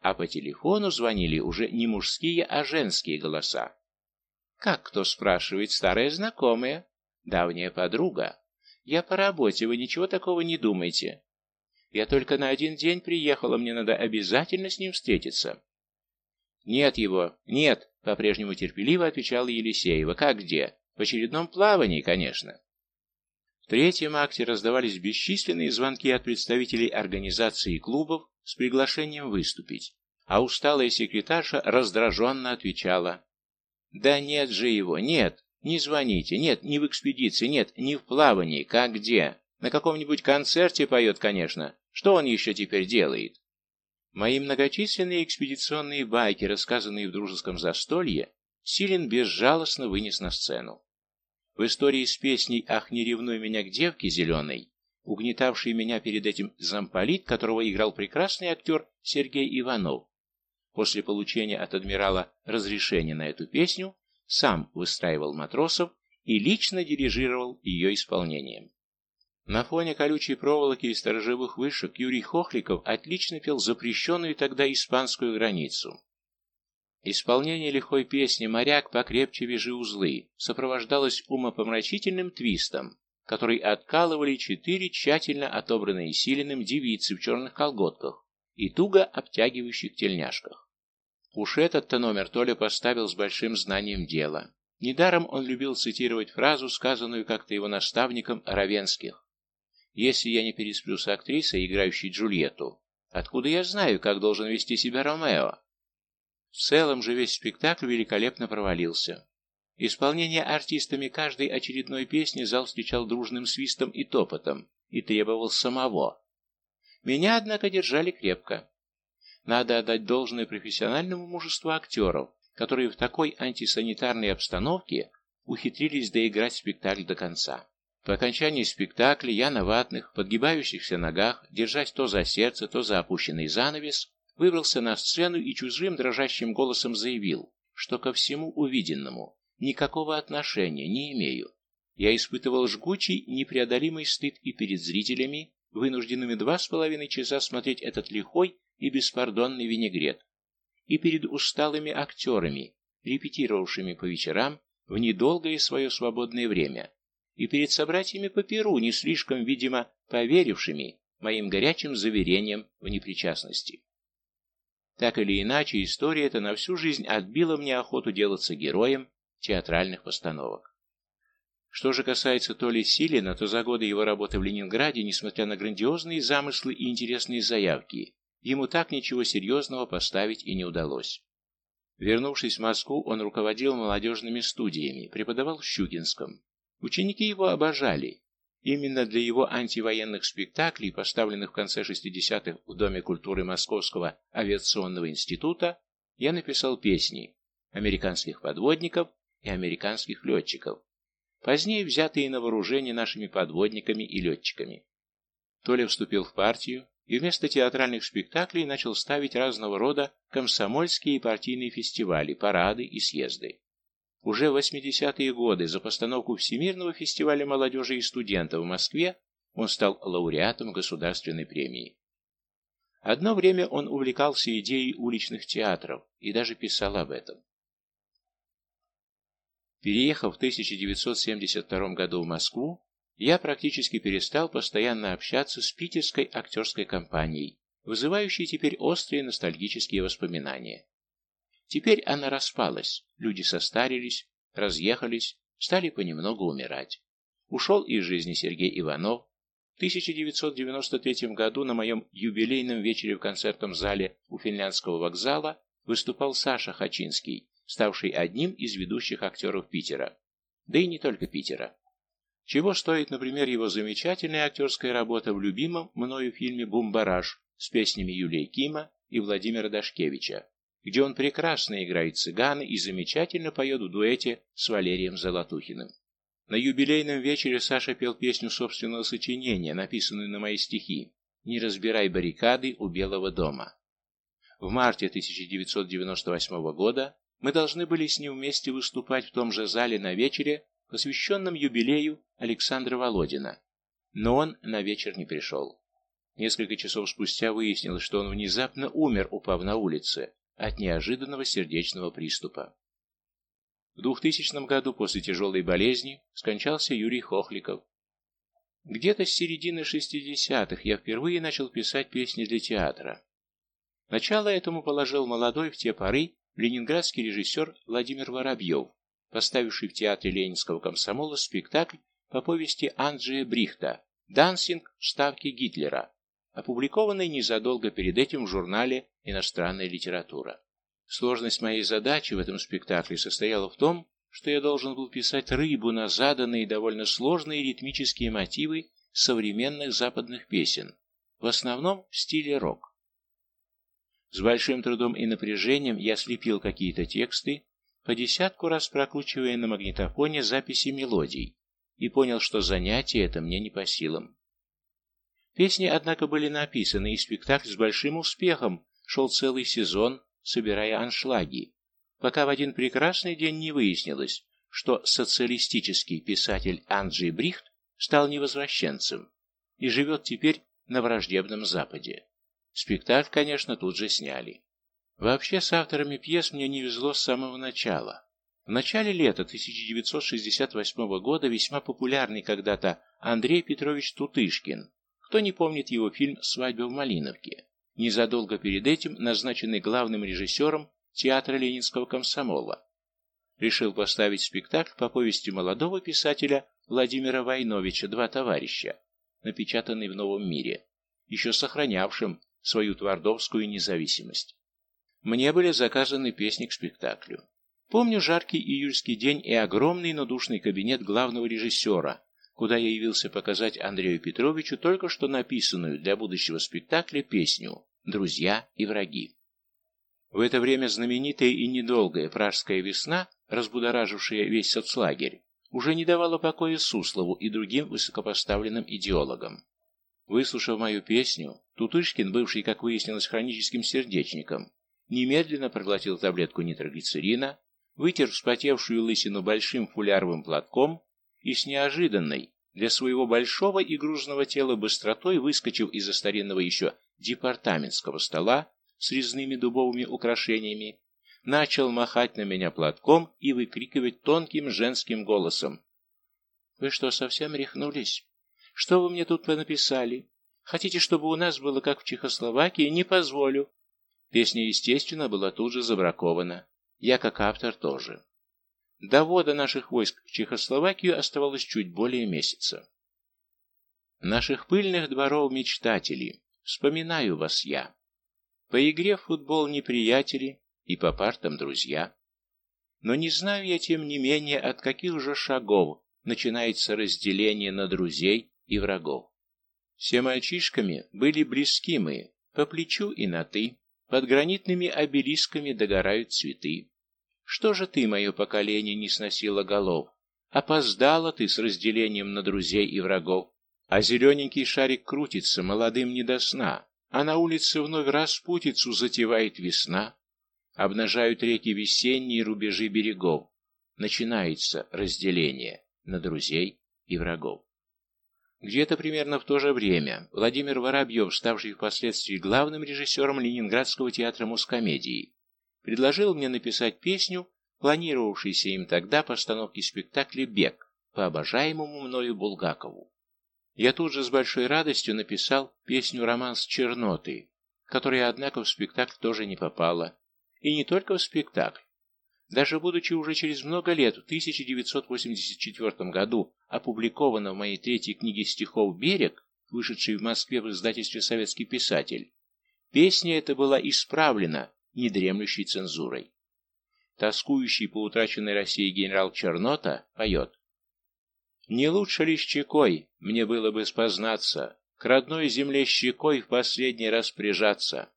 А по телефону звонили уже не мужские, а женские голоса. Как кто спрашивает, старая знакомая, давняя подруга. Я по работе, вы ничего такого не думайте. Я только на один день приехала, мне надо обязательно с ним встретиться. Нет его, нет, по-прежнему терпеливо отвечала Елисеева. Как где? В очередном плавании, конечно. В третьем акте раздавались бесчисленные звонки от представителей организаций и клубов с приглашением выступить, а усталая секретарша раздраженно отвечала «Да нет же его, нет, не звоните, нет, не в экспедиции, нет, не в плавании, как где? На каком-нибудь концерте поет, конечно. Что он еще теперь делает?» Мои многочисленные экспедиционные байки, рассказанные в дружеском застолье, Силин безжалостно вынес на сцену. В истории с песней «Ах, не ревнуй меня к девке зеленой», угнетавший меня перед этим замполит, которого играл прекрасный актер Сергей Иванов, после получения от адмирала разрешения на эту песню, сам выстраивал матросов и лично дирижировал ее исполнением. На фоне колючей проволоки и сторожевых вышек Юрий Хохликов отлично пел запрещенную тогда испанскую границу. Исполнение лихой песни «Моряк, покрепче вяжи узлы» сопровождалось умопомрачительным твистом, который откалывали четыре тщательно отобранные силенным девицы в черных колготках и туго обтягивающих тельняшках. Уж этот-то номер Толя поставил с большим знанием дела. Недаром он любил цитировать фразу, сказанную как-то его наставником Равенских. «Если я не пересплю с актрисой, играющей Джульетту, откуда я знаю, как должен вести себя Ромео?» В целом же весь спектакль великолепно провалился. Исполнение артистами каждой очередной песни зал встречал дружным свистом и топотом и требовал самого. Меня, однако, держали крепко. Надо отдать должное профессиональному мужеству актеров, которые в такой антисанитарной обстановке ухитрились доиграть спектакль до конца. По окончании спектакля я на ватных, подгибающихся ногах, держась то за сердце, то за опущенный занавес, выбрался на сцену и чужим дрожащим голосом заявил, что ко всему увиденному никакого отношения не имею. Я испытывал жгучий, непреодолимый стыд и перед зрителями, вынужденными два с половиной часа смотреть этот лихой и беспардонный винегрет, и перед усталыми актерами, репетировавшими по вечерам в недолгое свое свободное время, и перед собратьями по Перу, не слишком, видимо, поверившими моим горячим заверениям в непричастности. Так или иначе, история эта на всю жизнь отбила мне охоту делаться героем театральных постановок. Что же касается Толи Силина, то за годы его работы в Ленинграде, несмотря на грандиозные замыслы и интересные заявки, ему так ничего серьезного поставить и не удалось. Вернувшись в Москву, он руководил молодежными студиями, преподавал в Щукинском. Ученики его обожали. Именно для его антивоенных спектаклей, поставленных в конце 60-х в Доме культуры Московского авиационного института, я написал песни американских подводников и американских летчиков, позднее взятые на вооружение нашими подводниками и летчиками. Толя вступил в партию и вместо театральных спектаклей начал ставить разного рода комсомольские и партийные фестивали, парады и съезды. Уже в 80-е годы за постановку Всемирного фестиваля молодежи и студентов в Москве он стал лауреатом государственной премии. Одно время он увлекался идеей уличных театров и даже писал об этом. Переехав в 1972 году в Москву, я практически перестал постоянно общаться с питерской актерской компанией, вызывающей теперь острые ностальгические воспоминания. Теперь она распалась, люди состарились, разъехались, стали понемногу умирать. Ушел из жизни Сергей Иванов. В 1993 году на моем юбилейном вечере в концертном зале у финляндского вокзала выступал Саша Хачинский, ставший одним из ведущих актеров Питера. Да и не только Питера. Чего стоит, например, его замечательная актерская работа в любимом мною фильме «Бумбараш» с песнями Юлии Кима и Владимира Дашкевича где он прекрасно играет цыгана и замечательно поет в дуэте с Валерием Золотухиным. На юбилейном вечере Саша пел песню собственного сочинения, написанную на мои стихи «Не разбирай баррикады у Белого дома». В марте 1998 года мы должны были с ним вместе выступать в том же зале на вечере, посвященном юбилею Александра Володина. Но он на вечер не пришел. Несколько часов спустя выяснилось, что он внезапно умер, упав на улице, от неожиданного сердечного приступа. В 2000 году после тяжелой болезни скончался Юрий Хохликов. Где-то с середины 60-х я впервые начал писать песни для театра. Начало этому положил молодой в те поры ленинградский режиссер Владимир Воробьев, поставивший в театре Ленинского комсомола спектакль по повести Анджея Брихта «Дансинг в ставке Гитлера», опубликованный незадолго перед этим в журнале «Иностранная литература». Сложность моей задачи в этом спектакле состояла в том, что я должен был писать рыбу на заданные довольно сложные ритмические мотивы современных западных песен, в основном в стиле рок. С большим трудом и напряжением я слепил какие-то тексты, по десятку раз прокручивая на магнитофоне записи мелодий, и понял, что занятие это мне не по силам. Песни, однако, были написаны, и спектакль с большим успехом шел целый сезон, собирая аншлаги, пока в один прекрасный день не выяснилось, что социалистический писатель Анджей Брихт стал невозвращенцем и живет теперь на враждебном Западе. Спектакль, конечно, тут же сняли. Вообще, с авторами пьес мне не везло с самого начала. В начале лета 1968 года весьма популярный когда-то Андрей Петрович Тутышкин кто не помнит его фильм «Свадьба в Малиновке», незадолго перед этим назначенный главным режиссером театра Ленинского комсомола. Решил поставить спектакль по повести молодого писателя Владимира Войновича «Два товарища», напечатанный в «Новом мире», еще сохранявшим свою твардовскую независимость. Мне были заказаны песни к спектаклю. Помню жаркий июльский день и огромный, но душный кабинет главного режиссера, куда я явился показать Андрею Петровичу только что написанную для будущего спектакля песню «Друзья и враги». В это время знаменитая и недолгая пражская весна, разбудоражившая весь соцлагерь, уже не давала покоя Суслову и другим высокопоставленным идеологам. Выслушав мою песню, Тутышкин, бывший, как выяснилось, хроническим сердечником, немедленно проглотил таблетку нитроглицерина, вытер вспотевшую лысину большим фуляровым платком и с неожиданной для своего большого и грузного тела быстротой, выскочив из-за старинного еще департаментского стола с резными дубовыми украшениями, начал махать на меня платком и выкрикивать тонким женским голосом. «Вы что, совсем рехнулись? Что вы мне тут понаписали? Хотите, чтобы у нас было как в Чехословакии? Не позволю!» Песня, естественно, была тут же забракована. Я, как автор, тоже. До ввода наших войск в Чехословакию оставалось чуть более месяца. Наших пыльных дворов мечтатели, вспоминаю вас я. По игре в футбол неприятели и по партам друзья. Но не знаю я, тем не менее, от каких же шагов начинается разделение на друзей и врагов. Все мальчишками были близки мы, по плечу и на «ты», под гранитными обелисками догорают цветы. Что же ты, мое поколение, не сносила голов? Опоздала ты с разделением на друзей и врагов. А зелененький шарик крутится, молодым не до сна, а на улице вновь распутицу затевает весна. Обнажают реки весенние рубежи берегов. Начинается разделение на друзей и врагов. Где-то примерно в то же время Владимир Воробьев, ставший впоследствии главным режиссером Ленинградского театра мускомедии, предложил мне написать песню, планировавшейся им тогда постановки спектакля «Бег» по обожаемому мною Булгакову. Я тут же с большой радостью написал песню «Романс черноты», которая, однако, в спектакль тоже не попала. И не только в спектакль. Даже будучи уже через много лет, в 1984 году, опубликована в моей третьей книге стихов «Берег», вышедшей в Москве в издательстве «Советский писатель», песня эта была исправлена недремлющей цензурой. Тоскующий по утраченной России генерал Чернота поет «Не лучше ли щекой мне было бы спознаться, к родной земле щекой в последний раз прижаться?»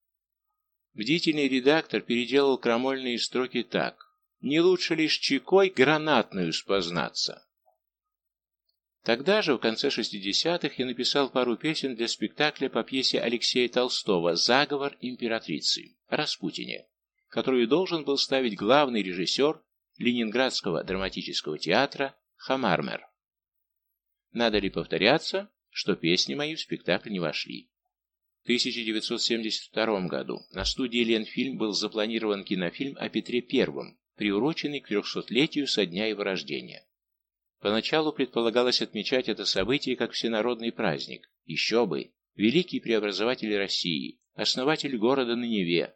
Бдительный редактор переделал крамольные строки так не лучше лишь чекой гранатную спознаться. Тогда же, в конце 60-х, я написал пару песен для спектакля по пьесе Алексея Толстого «Заговор императрицы» о Распутине, которую должен был ставить главный режиссер Ленинградского драматического театра Хамармер. Надо ли повторяться, что песни мои в спектакль не вошли? В 1972 году на студии Ленфильм был запланирован кинофильм о Петре I, приуроченный к трехсотлетию со дня его рождения. Поначалу предполагалось отмечать это событие как всенародный праздник. Еще бы! Великий преобразователь России, основатель города на Неве.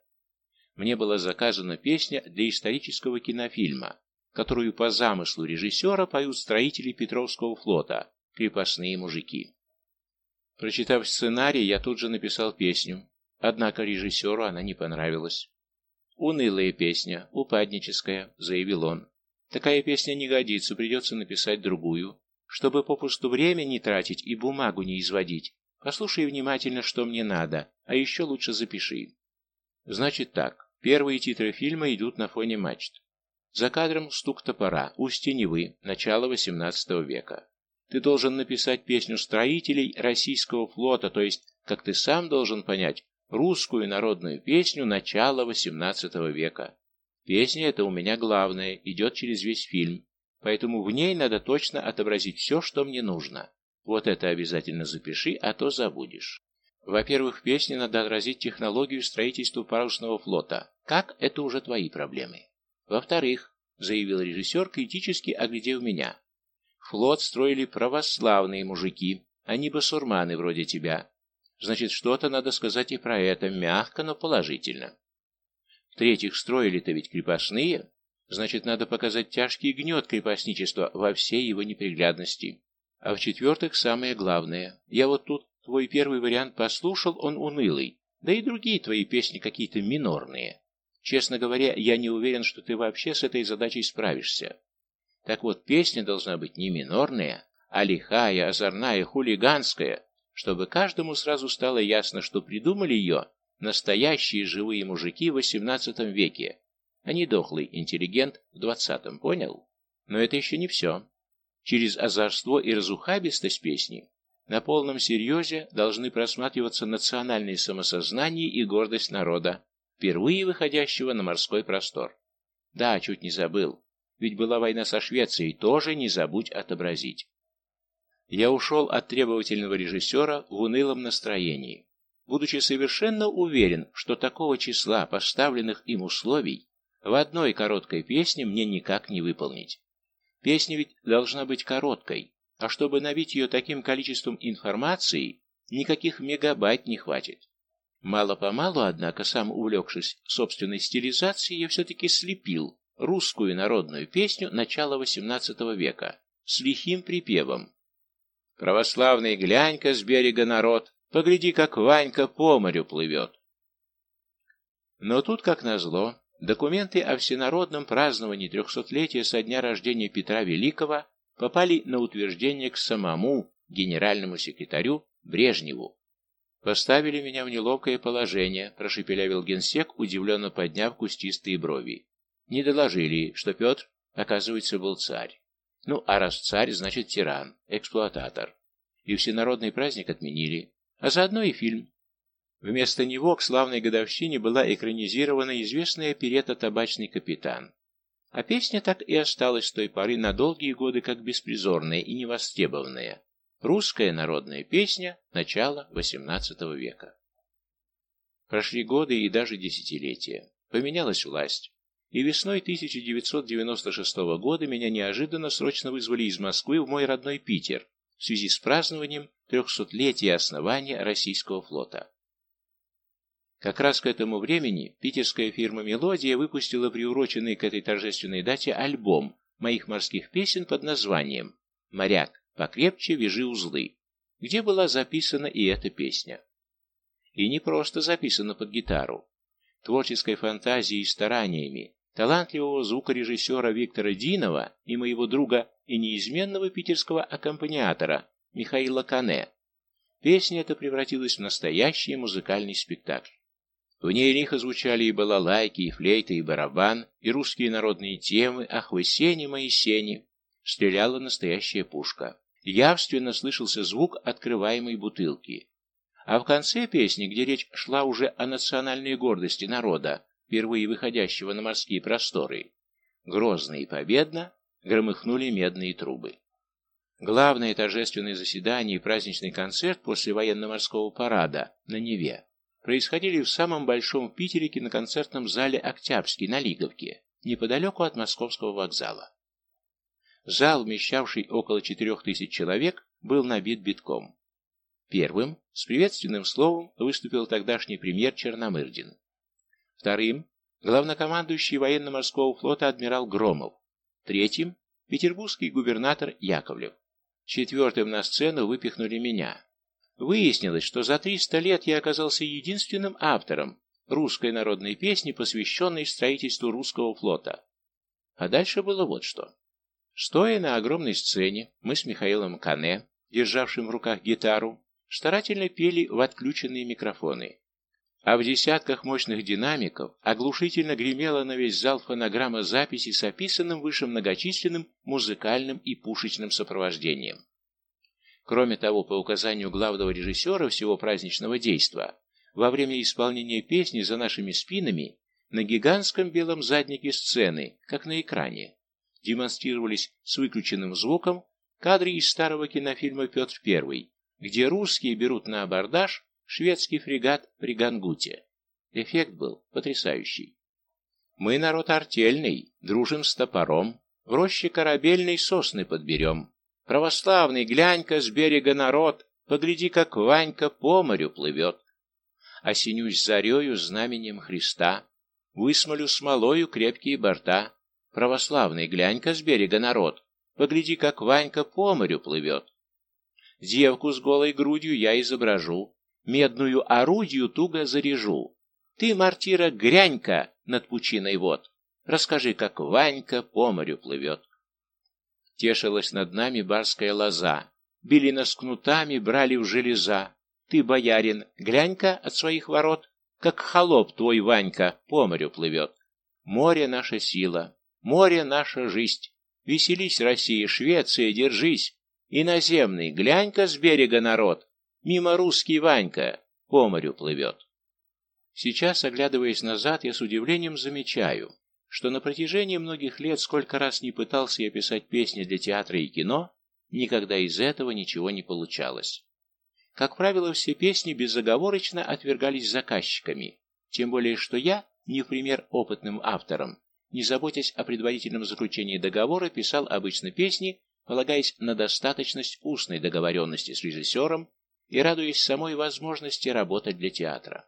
Мне была заказана песня для исторического кинофильма, которую по замыслу режиссера поют строители Петровского флота, крепостные мужики. Прочитав сценарий, я тут же написал песню, однако режиссеру она не понравилась. «Унылая песня, упадническая», — заявил он. «Такая песня не годится, придется написать другую, чтобы попусту время не тратить и бумагу не изводить. Послушай внимательно, что мне надо, а еще лучше запиши». Значит так, первые титры фильма идут на фоне мачт. За кадром стук топора, устье Невы, начало XVIII века. Ты должен написать песню строителей российского флота, то есть, как ты сам должен понять, русскую народную песню начала XVIII века. Песня эта у меня главная, идет через весь фильм, поэтому в ней надо точно отобразить все, что мне нужно. Вот это обязательно запиши, а то забудешь. Во-первых, в песне надо отразить технологию строительства парусного флота. Как, это уже твои проблемы. Во-вторых, заявил режиссер, критически оглядев меня, флот строили православные мужики, а не басурманы вроде тебя. Значит, что-то надо сказать и про это, мягко, но положительно. В-третьих, строили-то ведь крепостные. Значит, надо показать тяжкий гнет крепостничества во всей его неприглядности. А в-четвертых, самое главное. Я вот тут твой первый вариант послушал, он унылый. Да и другие твои песни какие-то минорные. Честно говоря, я не уверен, что ты вообще с этой задачей справишься. Так вот, песня должна быть не минорная, а лихая, озорная, хулиганская, чтобы каждому сразу стало ясно, что придумали ее настоящие живые мужики в XVIII веке, а не дохлый интеллигент в XX, понял? Но это еще не все. Через озорство и разухабистость песни на полном серьезе должны просматриваться национальное самосознание и гордость народа, впервые выходящего на морской простор. Да, чуть не забыл, ведь была война со Швецией, тоже не забудь отобразить. Я ушел от требовательного режиссера в унылом настроении, будучи совершенно уверен, что такого числа поставленных им условий в одной короткой песне мне никак не выполнить. Песня ведь должна быть короткой, а чтобы набить ее таким количеством информации, никаких мегабайт не хватит. Мало-помалу, однако, сам увлекшись собственной стилизацией, я все-таки слепил русскую народную песню начала XVIII века с лихим припевом Православный глянь-ка с берега народ, погляди, как Ванька по морю плывет. Но тут, как назло, документы о всенародном праздновании трехсотлетия со дня рождения Петра Великого попали на утверждение к самому генеральному секретарю Брежневу. «Поставили меня в неловкое положение», – прошепелявил генсек, удивленно подняв кустистые брови. «Не доложили, что Петр, оказывается, был царь. Ну, а раз царь, значит тиран, эксплуататор. И всенародный праздник отменили, а заодно и фильм. Вместо него к славной годовщине была экранизирована известная оперета «Табачный капитан». А песня так и осталась с той поры на долгие годы как беспризорная и невостребованная. Русская народная песня начала XVIII века. Прошли годы и даже десятилетия. Поменялась власть. И весной 1996 года меня неожиданно срочно вызвали из Москвы в мой родной Питер в связи с празднованием трехсотлетия основания российского флота. Как раз к этому времени питерская фирма «Мелодия» выпустила приуроченный к этой торжественной дате альбом моих морских песен под названием «Моряк, покрепче вяжи узлы», где была записана и эта песня. И не просто записана под гитару. Творческой фантазией и стараниями талантливого звукорежиссера Виктора Динова и моего друга и неизменного питерского аккомпаниатора Михаила Кане. Песня эта превратилась в настоящий музыкальный спектакль. В ней лихо звучали и балалайки, и флейта, и барабан, и русские народные темы «Ах вы сени, мои сени!» Стреляла настоящая пушка. Явственно слышался звук открываемой бутылки. А в конце песни, где речь шла уже о национальной гордости народа, впервые выходящего на морские просторы, грозно и победно громыхнули медные трубы. Главное торжественное заседание и праздничный концерт после военно-морского парада на Неве происходили в самом большом в Питере киноконцертном зале «Октябрьский» на Лиговке, неподалеку от московского вокзала. Зал, вмещавший около четырех тысяч человек, был набит битком. Первым с приветственным словом выступил тогдашний премьер Черномырдин. Вторым – главнокомандующий военно-морского флота адмирал Громов. Третьим – петербургский губернатор Яковлев. Четвертым на сцену выпихнули меня. Выяснилось, что за 300 лет я оказался единственным автором русской народной песни, посвященной строительству русского флота. А дальше было вот что. Стоя на огромной сцене, мы с Михаилом Кане, державшим в руках гитару, старательно пели в отключенные микрофоны. А в десятках мощных динамиков оглушительно гремела на весь зал фонограмма записи с описанным выше многочисленным музыкальным и пушечным сопровождением. Кроме того, по указанию главного режиссера всего праздничного действа, во время исполнения песни за нашими спинами на гигантском белом заднике сцены, как на экране, демонстрировались с выключенным звуком кадры из старого кинофильма «Петр I», где русские берут на абордаж шведский фрегат при Гангуте. Эффект был потрясающий. Мы народ артельный, дружим с топором, в роще корабельной сосны подберем. Православный, глянь-ка с берега народ, погляди, как Ванька по морю плывет. Осенюсь зарею знаменем Христа, высмолю смолою крепкие борта. Православный, глянь-ка с берега народ, погляди, как Ванька по морю плывет. Девку с голой грудью я изображу, медную орудию туго заряжу. Ты, мартира, грянь-ка над пучиной вод, расскажи, как Ванька по морю плывет. Тешилась над нами барская лоза, били нас кнутами, брали в железа. Ты, боярин, глянь-ка от своих ворот, как холоп твой Ванька по морю плывет. Море наша сила, Море — наша жизнь. Веселись, Россия, Швеция, держись. Иноземный, глянь-ка с берега народ. Мимо русский Ванька по морю плывет. Сейчас, оглядываясь назад, я с удивлением замечаю, что на протяжении многих лет, сколько раз не пытался я писать песни для театра и кино, никогда из этого ничего не получалось. Как правило, все песни безоговорочно отвергались заказчиками, тем более что я, не в пример опытным автором, не заботясь о предварительном заключении договора, писал обычно песни, полагаясь на достаточность устной договоренности с режиссером и радуясь самой возможности работать для театра.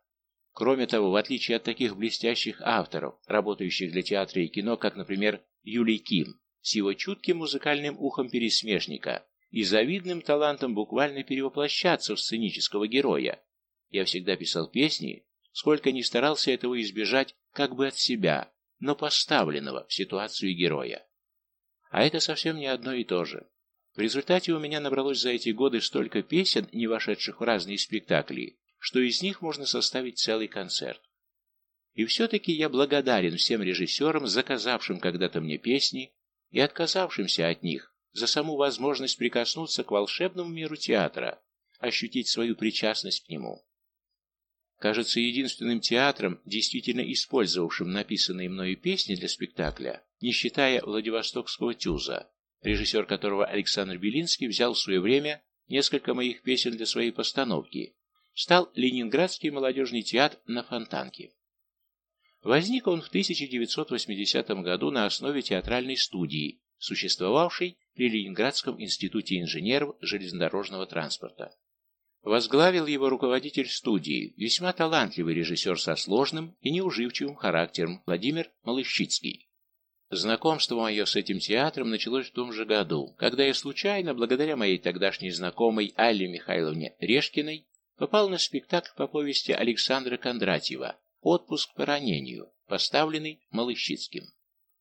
Кроме того, в отличие от таких блестящих авторов, работающих для театра и кино, как, например, Юлий Ким, с его чутким музыкальным ухом пересмешника и завидным талантом буквально перевоплощаться в сценического героя, я всегда писал песни, сколько ни старался этого избежать как бы от себя, но поставленного в ситуацию героя. А это совсем не одно и то же. В результате у меня набралось за эти годы столько песен, не вошедших в разные спектакли, что из них можно составить целый концерт. И все-таки я благодарен всем режиссерам, заказавшим когда-то мне песни и отказавшимся от них, за саму возможность прикоснуться к волшебному миру театра, ощутить свою причастность к нему. Кажется, единственным театром, действительно использовавшим написанные мною песни для спектакля, не считая Владивостокского тюза, режиссер которого Александр Белинский взял в свое время несколько моих песен для своей постановки, стал Ленинградский молодежный театр на Фонтанке. Возник он в 1980 году на основе театральной студии, существовавшей при Ленинградском институте инженеров железнодорожного транспорта. Возглавил его руководитель студии, весьма талантливый режиссер со сложным и неуживчивым характером Владимир Малыщицкий. Знакомство мое с этим театром началось в том же году, когда я случайно, благодаря моей тогдашней знакомой Алле Михайловне Решкиной, попал на спектакль по повести Александра Кондратьева «Отпуск по ранению», поставленный Малыщицким.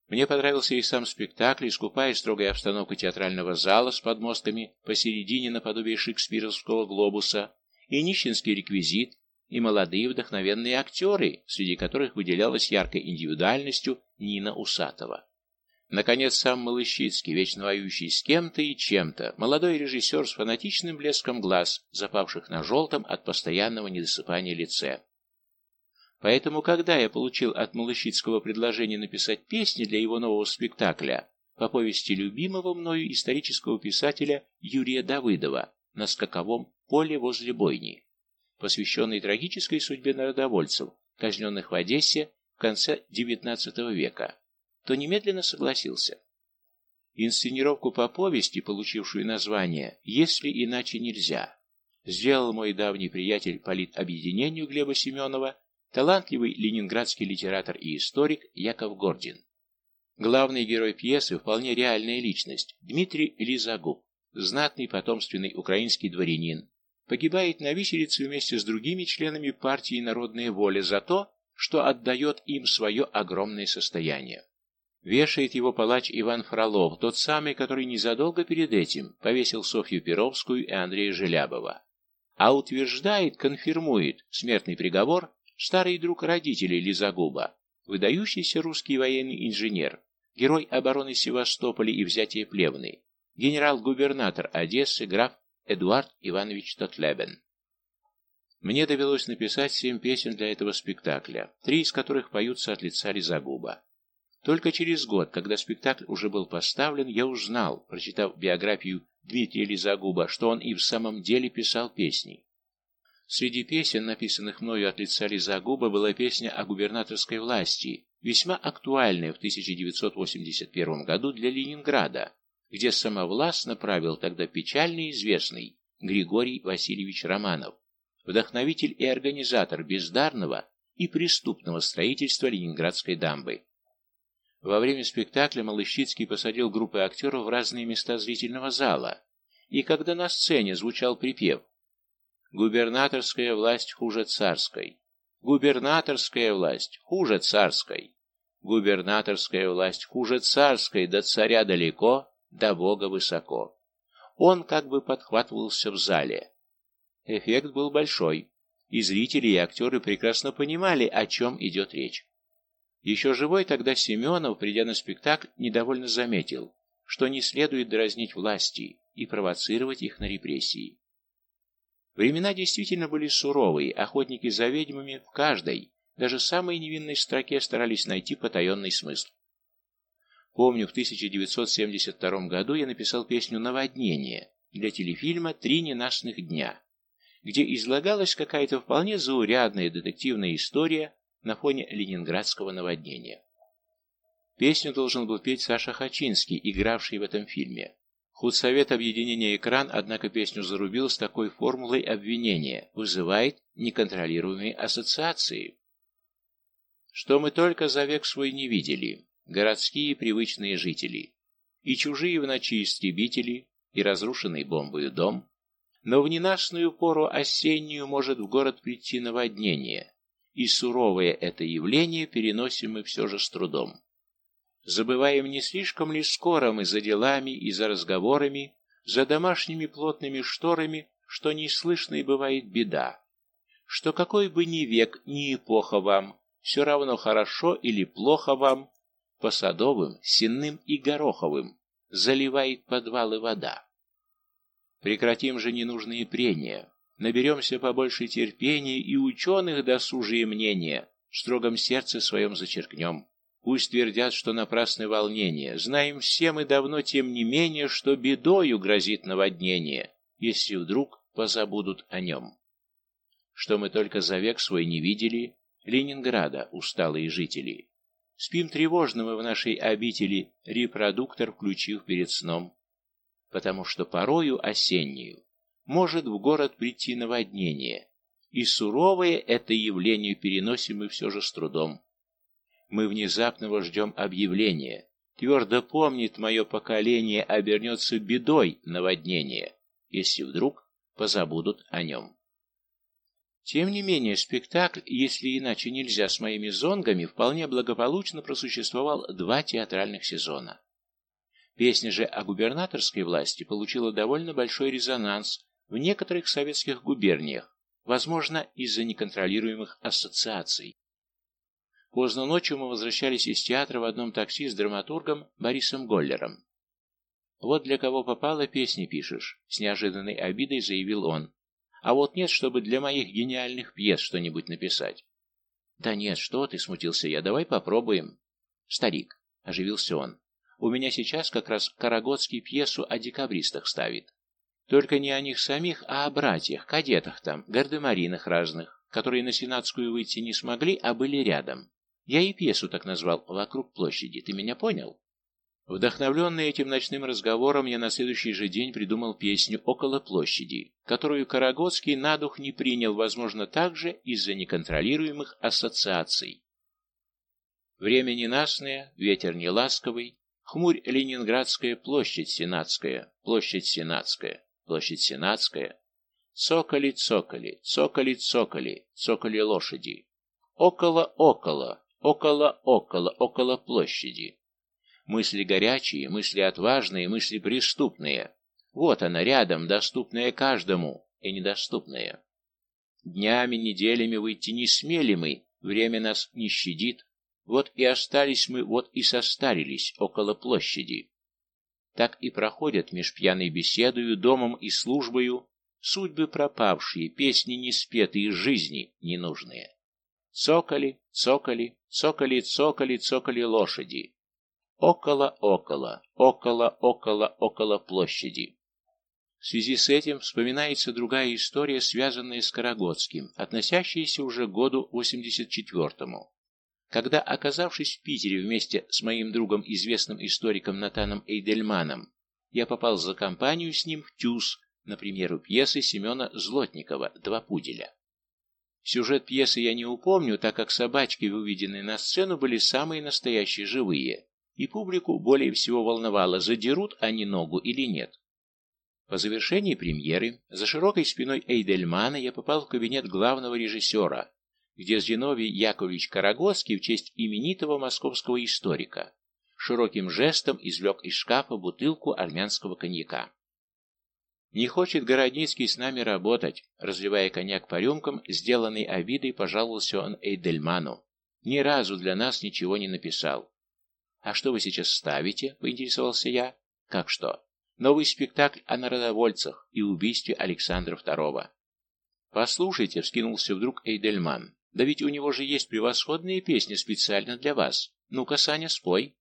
Мне понравился и сам спектакль, и скупая строгая обстановка театрального зала с подмостками посередине наподобие шекспировского глобуса, и нищенский реквизит, и молодые вдохновенные актеры, среди которых выделялась яркой индивидуальностью Нина Усатова. Наконец, сам Малыщицкий, вечно воюющий с кем-то и чем-то, молодой режиссер с фанатичным блеском глаз, запавших на желтом от постоянного недосыпания лице. Поэтому, когда я получил от Малыщицкого предложение написать песни для его нового спектакля по повести любимого мною исторического писателя Юрия Давыдова «На скаковом поле возле бойни», посвященный трагической судьбе народовольцев, казненных в Одессе в конце XIX века, то немедленно согласился. Инсценировку по повести, получившую название «Если иначе нельзя», сделал мой давний приятель политобъединению Глеба Семенова, талантливый ленинградский литератор и историк Яков Гордин. Главный герой пьесы – вполне реальная личность – Дмитрий Лизагуб, знатный потомственный украинский дворянин, погибает на виселице вместе с другими членами партии «Народная воля» за то, что отдает им свое огромное состояние. Вешает его палач Иван Фролов, тот самый, который незадолго перед этим повесил Софью Перовскую и Андрея Желябова. А утверждает, конфирмует смертный приговор старый друг родителей Лизагуба, выдающийся русский военный инженер, герой обороны Севастополя и взятия Плевны, генерал-губернатор Одессы граф Эдуард Иванович Тотлебен. Мне довелось написать семь песен для этого спектакля, три из которых поются от лица Резагуба. Только через год, когда спектакль уже был поставлен, я узнал, прочитав биографию Дмитрия Лизагуба, что он и в самом деле писал песни. Среди песен, написанных мною от лица Лизагуба, была песня о губернаторской власти, весьма актуальная в 1981 году для Ленинграда, где самовластно правил тогда печально известный Григорий Васильевич Романов, вдохновитель и организатор бездарного и преступного строительства Ленинградской дамбы. Во время спектакля Малыщицкий посадил группы актеров в разные места зрительного зала, и когда на сцене звучал припев «Губернаторская власть хуже царской», «Губернаторская власть хуже царской», «Губернаторская власть хуже царской, до царя далеко», до Бога высоко. Он как бы подхватывался в зале. Эффект был большой, и зрители и актеры прекрасно понимали, о чем идет речь. Еще живой тогда Семенов, придя на спектакль, недовольно заметил, что не следует дразнить власти и провоцировать их на репрессии. Времена действительно были суровые, охотники за ведьмами в каждой, даже самой невинной строке старались найти потаенный смысл. Помню, в 1972 году я написал песню «Наводнение» для телефильма «Три ненастных дня», где излагалась какая-то вполне заурядная детективная история на фоне ленинградского наводнения. Песню должен был петь Саша Хачинский, игравший в этом фильме. Худсовет объединения «Экран», однако, песню зарубил с такой формулой обвинения, вызывает неконтролируемые ассоциации. Что мы только за век свой не видели городские привычные жители, и чужие в ночи истребители, и разрушенный бомбою дом. Но в ненастную пору осеннюю может в город прийти наводнение, и суровое это явление переносим мы все же с трудом. Забываем, не слишком ли скоро мы за делами и за разговорами за домашними плотными шторами, что неслышной бывает беда, что какой бы ни век, ни эпоха вам, все равно хорошо или плохо вам, по садовым, сенным и гороховым заливает подвалы вода. Прекратим же ненужные прения, наберемся побольше терпения и ученых досужие мнения в строгом сердце своем зачеркнем. Пусть твердят, что напрасны волнения, знаем все мы давно, тем не менее, что бедою грозит наводнение, если вдруг позабудут о нем. Что мы только за век свой не видели, Ленинграда, усталые жители. Спим тревожно мы в нашей обители, репродуктор включив перед сном, потому что порою осеннюю может в город прийти наводнение, и суровое это явление переносим мы все же с трудом. Мы внезапного ждем объявления, твердо помнит мое поколение, обернется бедой наводнение, если вдруг позабудут о нем. Тем не менее, спектакль, если иначе нельзя с моими зонгами, вполне благополучно просуществовал два театральных сезона. Песня же о губернаторской власти получила довольно большой резонанс в некоторых советских губерниях, возможно, из-за неконтролируемых ассоциаций. Поздно ночью мы возвращались из театра в одном такси с драматургом Борисом Голлером. «Вот для кого попала, песни пишешь», — с неожиданной обидой заявил он. А вот нет, чтобы для моих гениальных пьес что-нибудь написать. Да нет, что ты, смутился я, давай попробуем. Старик, оживился он. У меня сейчас как раз Карагодский пьесу о декабристах ставит. Только не о них самих, а о братьях, кадетах там, гардемаринах разных, которые на Сенатскую выйти не смогли, а были рядом. Я и пьесу так назвал «Вокруг площади». Ты меня понял? Вдохновленный этим ночным разговором, я на следующий же день придумал песню «Около площади», которую Карагодский на дух не принял, возможно, также из-за неконтролируемых ассоциаций. Время ненастное, ветер неласковый, хмурь Ленинградская, площадь Сенатская, площадь Сенатская, площадь Сенатская, цоколи, цоколи, цоколи, цоколи, цоколи лошади, около, около, около, около, около площади. Мысли горячие, мысли отважные, мысли преступные. Вот она рядом, доступная каждому и недоступная. Днями, неделями выйти не смели мы, время нас не щадит. Вот и остались мы, вот и состарились около площади. Так и проходят меж пьяной беседою, домом и службою судьбы пропавшие, песни не спетые, жизни ненужные. Цокали, цокали, цокали, цокали, цокали лошади. Около-около, около-около, около площади. В связи с этим вспоминается другая история, связанная с Карагодским, относящаяся уже к году 84-му. Когда, оказавшись в Питере вместе с моим другом, известным историком Натаном Эйдельманом, я попал за компанию с ним в ТЮЗ на премьеру пьесы Семена Злотникова «Два пуделя». Сюжет пьесы я не упомню, так как собачки, увиденные на сцену, были самые настоящие живые, и публику более всего волновало, задерут они ногу или нет. По завершении премьеры, за широкой спиной Эйдельмана я попал в кабинет главного режиссера, где Зиновий Яковлевич Карагодский в честь именитого московского историка широким жестом извлек из шкафа бутылку армянского коньяка. «Не хочет Городницкий с нами работать», разливая коньяк по рюмкам, сделанной обидой пожаловался он Эйдельману. «Ни разу для нас ничего не написал. «А что вы сейчас ставите?» — поинтересовался я. «Как что?» «Новый спектакль о народовольцах и убийстве Александра II». «Послушайте», — вскинулся вдруг Эйдельман, «да ведь у него же есть превосходные песни специально для вас. Ну-ка, Саня, спой».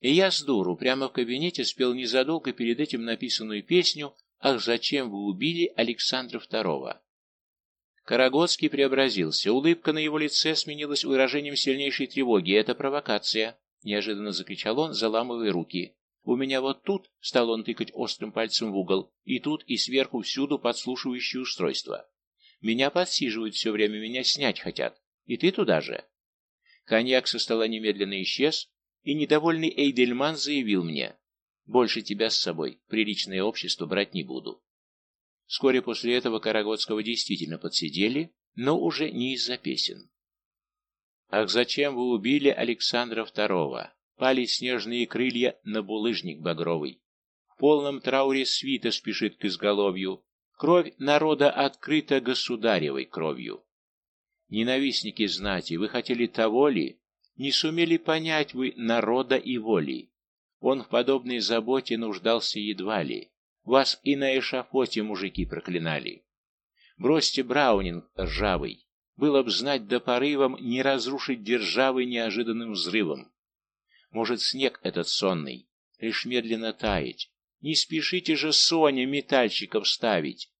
И я с дуру прямо в кабинете спел незадолго перед этим написанную песню «Ах, зачем вы убили Александра II?» Карагодский преобразился. Улыбка на его лице сменилась выражением сильнейшей тревоги. Это провокация. Неожиданно закричал он, заламывая руки. «У меня вот тут», — стал он тыкать острым пальцем в угол, «и тут, и сверху всюду подслушивающее устройство. Меня подсиживают все время, меня снять хотят. И ты туда же». Коньяк со стола немедленно исчез, и недовольный Эйдельман заявил мне, «Больше тебя с собой, приличное общество брать не буду». Вскоре после этого Карагодского действительно подсидели, но уже не из-за песен. Ах, зачем вы убили Александра II? Пали снежные крылья на булыжник багровый. В полном трауре свита спешит к изголовью, кровь народа открыта государевой кровью. Ненавистники знати, вы хотели того ли? Не сумели понять вы народа и воли. Он в подобной заботе нуждался едва ли. Вас и на эшафоте мужики проклинали. Бросьте браунинг ржавый. Было б знать до порывом не разрушить державы неожиданным взрывом. Может, снег этот сонный, лишь медленно таять. Не спешите же Соня метальщиков ставить.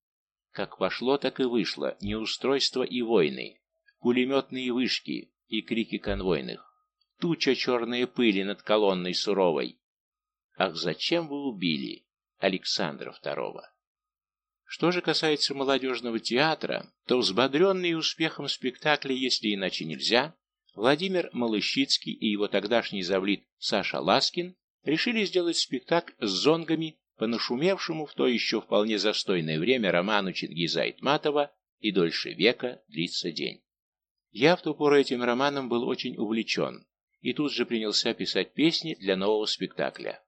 Как пошло, так и вышло, неустройство и войны пулеметные вышки и крики конвойных, туча черной пыли над колонной суровой. Ах, зачем вы убили Александра II? Что же касается молодежного театра, то взбодренный успехом спектакля, если иначе нельзя, Владимир Малыщицкий и его тогдашний завлит Саша Ласкин решили сделать спектакль с зонгами по нашумевшему в то еще вполне застойное время роману Чингиза Айтматова «И дольше века длится день». Я в ту пору этим романом был очень увлечен и тут же принялся писать песни для нового спектакля.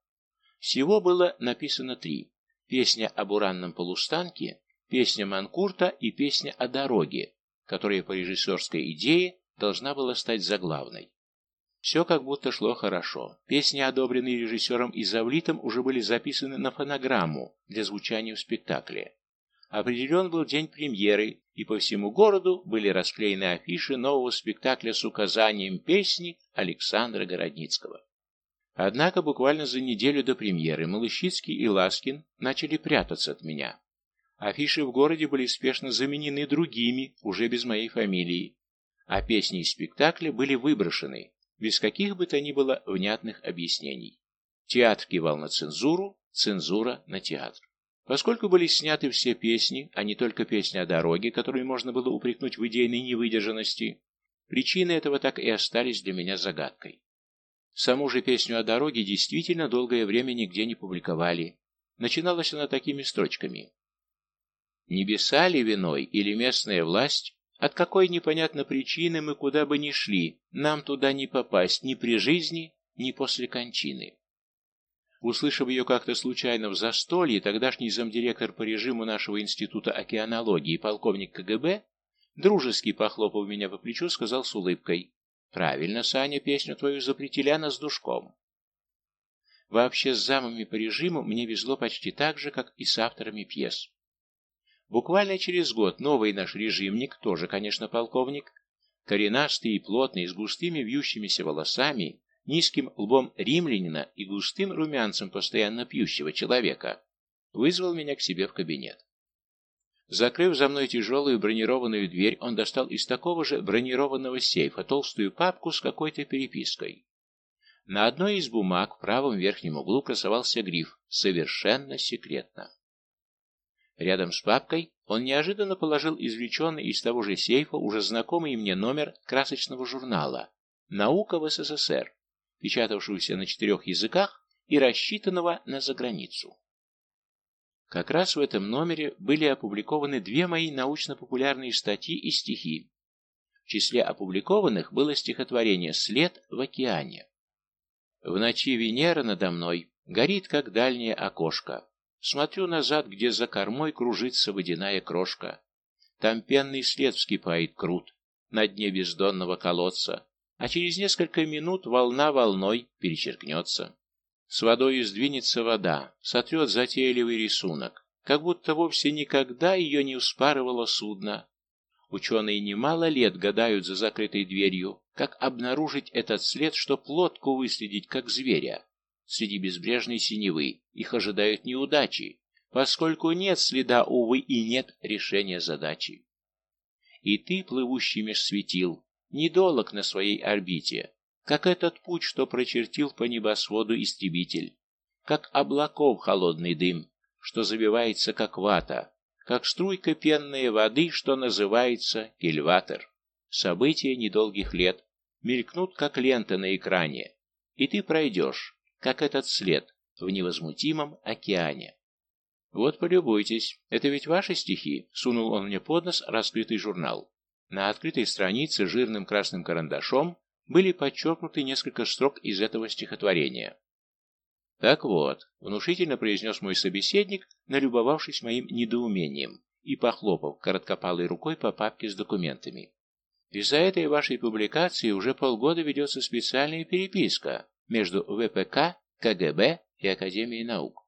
Всего было написано три. Песня об уранном полустанке, песня Манкурта и песня о дороге, которая по режиссерской идее должна была стать заглавной. Все как будто шло хорошо. Песни, одобренные режиссером и Завлитом, уже были записаны на фонограмму для звучания в спектакле. Определен был день премьеры, и по всему городу были расклеены афиши нового спектакля с указанием песни Александра Городницкого. Однако буквально за неделю до премьеры Малыщицкий и Ласкин начали прятаться от меня. Афиши в городе были спешно заменены другими, уже без моей фамилии, а песни из спектакля были выброшены, без каких бы то ни было внятных объяснений. Театр кивал на цензуру, цензура на театр. Поскольку были сняты все песни, а не только песни о дороге, которую можно было упрекнуть в идейной невыдержанности, причины этого так и остались для меня загадкой. Саму же песню о дороге действительно долгое время нигде не публиковали. Начиналась она такими строчками. «Небеса ли виной или местная власть? От какой непонятно причины мы куда бы ни шли, нам туда не попасть ни при жизни, ни после кончины». Услышав ее как-то случайно в застолье, тогдашний замдиректор по режиму нашего института океанологии, полковник КГБ, дружески похлопав меня по плечу, сказал с улыбкой, «Правильно, Саня, песню твою запретили, она с душком». Вообще с замами по режиму мне везло почти так же, как и с авторами пьес. Буквально через год новый наш режимник, тоже, конечно, полковник, коренастый и плотный, с густыми вьющимися волосами, низким лбом римлянина и густым румянцем постоянно пьющего человека, вызвал меня к себе в кабинет. Закрыв за мной тяжелую бронированную дверь, он достал из такого же бронированного сейфа толстую папку с какой-то перепиской. На одной из бумаг в правом верхнем углу красовался гриф «Совершенно секретно». Рядом с папкой он неожиданно положил извлеченный из того же сейфа уже знакомый мне номер красочного журнала «Наука в СССР», печатавшегося на четырех языках и рассчитанного на заграницу. Как раз в этом номере были опубликованы две мои научно-популярные статьи и стихи. В числе опубликованных было стихотворение «След в океане». В ночи Венера надо мной горит, как дальнее окошко. Смотрю назад, где за кормой кружится водяная крошка. Там пенный след вскипает крут на дне бездонного колодца а через несколько минут волна волной перечеркнется. С водой сдвинется вода, сотрет затейливый рисунок, как будто вовсе никогда ее не вспарывало судно. Ученые немало лет гадают за закрытой дверью, как обнаружить этот след, чтоб лодку выследить, как зверя. Среди безбрежной синевы их ожидают неудачи, поскольку нет следа, увы, и нет решения задачи. И ты, плывущий меж светил, недолог на своей орбите, как этот путь, что прочертил по небосводу истребитель, как облаков холодный дым, что забивается как вата, как струйка пенной воды, что называется кильватор. События недолгих лет мелькнут, как лента на экране, и ты пройдешь, как этот след, в невозмутимом океане. Вот полюбуйтесь, это ведь ваши стихи, сунул он мне под нос раскрытый журнал. На открытой странице жирным красным карандашом были подчеркнуты несколько строк из этого стихотворения. Так вот, внушительно произнес мой собеседник, налюбовавшись моим недоумением и похлопав короткопалой рукой по папке с документами. Из-за этой вашей публикации уже полгода ведется специальная переписка между ВПК, КГБ и Академией наук.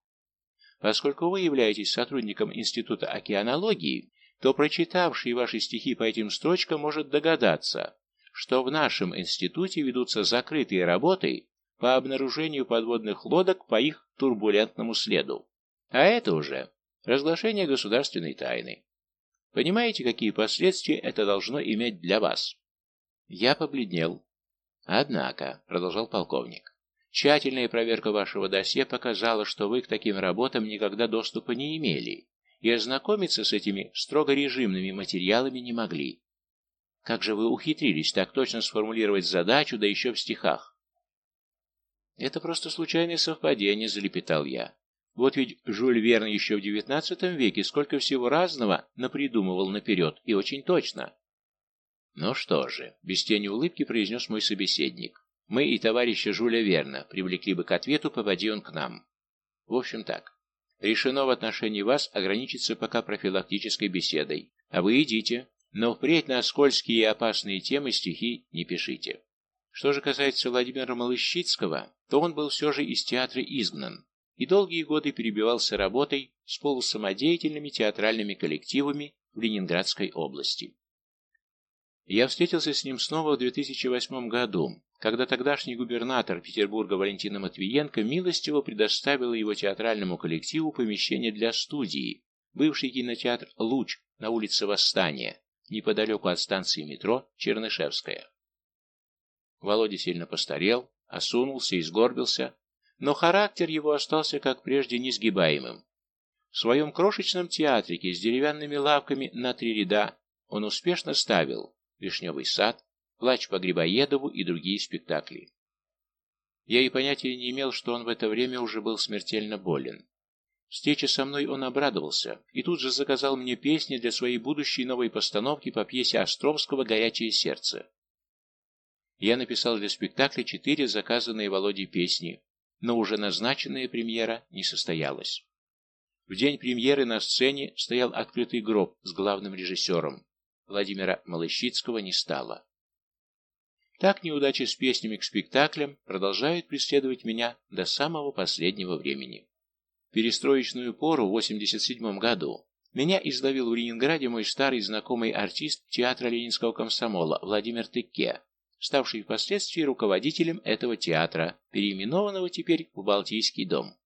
Поскольку вы являетесь сотрудником Института океанологии, то прочитавший ваши стихи по этим строчкам может догадаться, что в нашем институте ведутся закрытые работы по обнаружению подводных лодок по их турбулентному следу. А это уже разглашение государственной тайны. Понимаете, какие последствия это должно иметь для вас? Я побледнел. Однако, продолжал полковник, тщательная проверка вашего досье показала, что вы к таким работам никогда доступа не имели и ознакомиться с этими строго режимными материалами не могли. Как же вы ухитрились так точно сформулировать задачу, да еще в стихах? «Это просто случайное совпадение», — залепетал я. «Вот ведь Жюль Верн еще в девятнадцатом веке сколько всего разного напридумывал наперед, и очень точно». «Ну что же», — без тени улыбки произнес мой собеседник. «Мы и товарища Жюля Верна привлекли бы к ответу, попади он к нам. В общем так, решено в отношении вас ограничиться пока профилактической беседой, а вы идите, но впредь на скользкие и опасные темы стихи не пишите». Что же касается Владимира Малыщицкого, то он был все же из театра изгнан и долгие годы перебивался работой с полусамодеятельными театральными коллективами в Ленинградской области. Я встретился с ним снова в 2008 году, когда тогдашний губернатор Петербурга Валентина Матвиенко милостиво предоставила его театральному коллективу помещение для студии, бывший кинотеатр «Луч» на улице Восстания, неподалеку от станции метро Чернышевская. Володя сильно постарел, осунулся и сгорбился, но характер его остался, как прежде, несгибаемым. В своем крошечном театрике с деревянными лавками на три ряда он успешно ставил «Вишневый сад», «Плач по Грибоедову» и другие спектакли. Я и понятия не имел, что он в это время уже был смертельно болен. Встреча со мной он обрадовался и тут же заказал мне песни для своей будущей новой постановки по пьесе Островского «Горячее сердце». Я написал для спектакля четыре заказанные Володей песни, но уже назначенная премьера не состоялась. В день премьеры на сцене стоял открытый гроб с главным режиссером. Владимира Малыщицкого не стало. Так неудачи с песнями к спектаклям продолжают преследовать меня до самого последнего времени. В перестроечную пору в 87 году меня изловил в Ленинграде мой старый знакомый артист театра Ленинского комсомола Владимир Тыке, ставший впоследствии руководителем этого театра, переименованного теперь в Балтийский дом.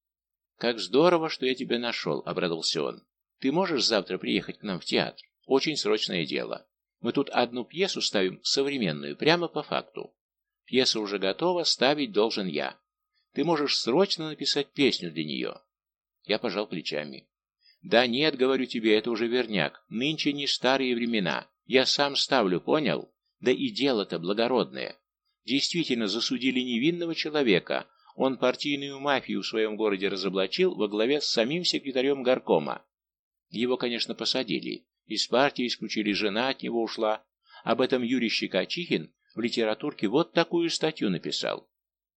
«Как здорово, что я тебя нашел», — обрадовался он. «Ты можешь завтра приехать к нам в театр? Очень срочное дело. Мы тут одну пьесу ставим, современную, прямо по факту. Пьеса уже готова, ставить должен я. Ты можешь срочно написать песню для нее». Я пожал плечами. «Да нет, говорю тебе, это уже верняк. Нынче не старые времена. Я сам ставлю, понял?» Да и дело-то благородное. Действительно засудили невинного человека. Он партийную мафию в своем городе разоблачил во главе с самим секретарем горкома. Его, конечно, посадили. Из партии исключили, жена от него ушла. Об этом Юрий Щекочихин в литературке вот такую статью написал.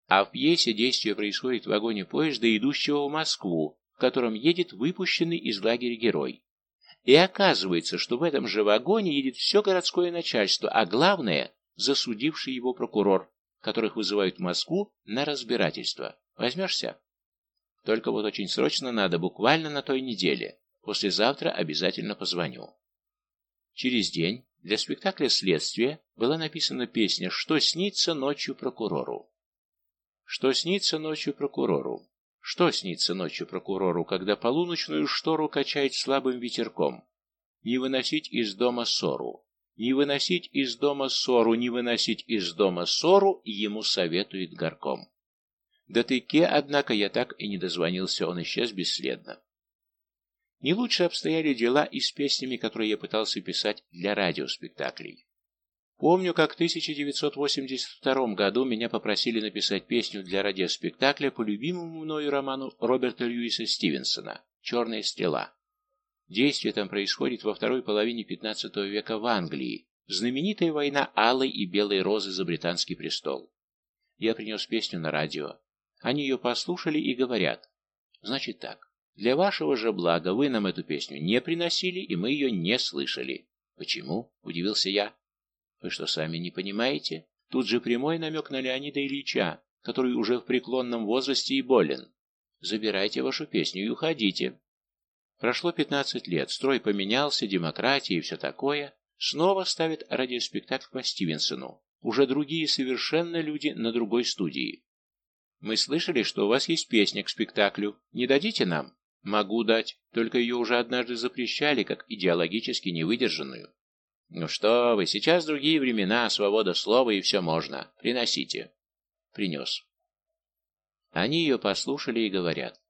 А в пьесе действие происходит в вагоне поезда, идущего в Москву, в котором едет выпущенный из лагеря герой. И оказывается, что в этом же вагоне едет все городское начальство, а главное – засудивший его прокурор, которых вызывают в Москву на разбирательство. Возьмешься? Только вот очень срочно надо, буквально на той неделе. Послезавтра обязательно позвоню. Через день для спектакля «Следствие» была написана песня «Что снится ночью прокурору». «Что снится ночью прокурору» Что снится ночью прокурору, когда полуночную штору качает слабым ветерком? Не выносить из дома ссору. Не выносить из дома ссору, не выносить из дома ссору, ему советует горком. До тыке, однако, я так и не дозвонился, он исчез бесследно. Не лучше обстояли дела и с песнями, которые я пытался писать для радиоспектаклей. Помню, как в 1982 году меня попросили написать песню для радиоспектакля по любимому мною роману Роберта Льюиса Стивенсона «Черная стрела». Действие там происходит во второй половине XV века в Англии, знаменитая война Алой и Белой Розы за британский престол. Я принес песню на радио. Они ее послушали и говорят. Значит так, для вашего же блага вы нам эту песню не приносили, и мы ее не слышали. Почему? Удивился я. Вы что, сами не понимаете? Тут же прямой намек на Леонида Ильича, который уже в преклонном возрасте и болен. Забирайте вашу песню и уходите. Прошло пятнадцать лет, строй поменялся, демократия и все такое. Снова ставят радиоспектакль по Стивенсону. Уже другие совершенно люди на другой студии. Мы слышали, что у вас есть песня к спектаклю. Не дадите нам? Могу дать, только ее уже однажды запрещали, как идеологически невыдержанную. Ну что вы, сейчас другие времена, свобода слова и все можно. Приносите. Принес. Они ее послушали и говорят.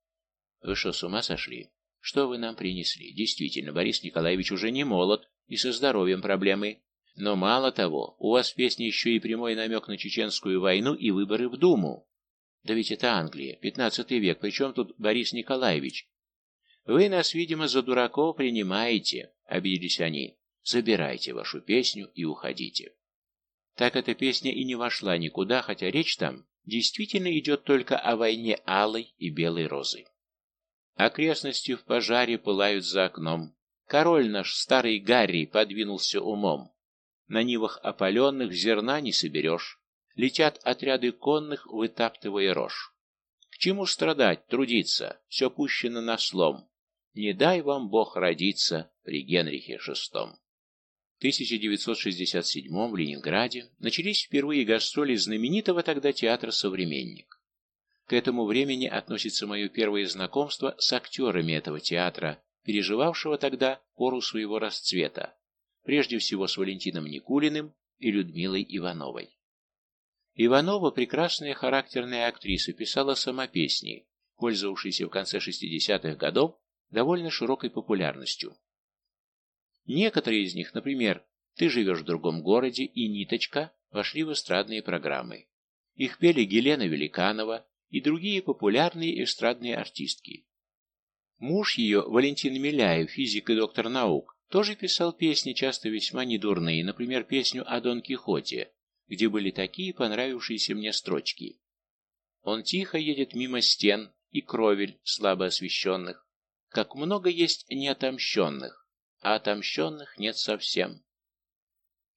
Вы что, с ума сошли? Что вы нам принесли? Действительно, Борис Николаевич уже не молод, и со здоровьем проблемы. Но мало того, у вас в песне еще и прямой намек на чеченскую войну и выборы в Думу. Да ведь это Англия, пятнадцатый век, причем тут Борис Николаевич? Вы нас, видимо, за дураков принимаете, обиделись они. Забирайте вашу песню и уходите. Так эта песня и не вошла никуда, хотя речь там действительно идет только о войне алой и белой розы. Окрестности в пожаре пылают за окном. Король наш, старый Гарри, подвинулся умом. На нивах опаленных зерна не соберешь. Летят отряды конных, вытаптывая рожь. К чему страдать, трудиться, все пущено на слом. Не дай вам Бог родиться при Генрихе VI. В 1967 в Ленинграде начались впервые гастроли знаменитого тогда театра «Современник». К этому времени относится мое первое знакомство с актерами этого театра, переживавшего тогда пору своего расцвета, прежде всего с Валентином Никулиным и Людмилой Ивановой. Иванова, прекрасная характерная актриса, писала сама песни, пользовавшиеся в конце 60-х годов довольно широкой популярностью. Некоторые из них, например, «Ты живешь в другом городе» и «Ниточка» вошли в эстрадные программы. Их пели Гелена Великанова и другие популярные эстрадные артистки. Муж ее, Валентин Миляев, физик и доктор наук, тоже писал песни, часто весьма недурные, например, песню о Дон Кихоте, где были такие понравившиеся мне строчки. Он тихо едет мимо стен и кровель слабо освещенных, как много есть неотомщенных, а отомщенных нет совсем.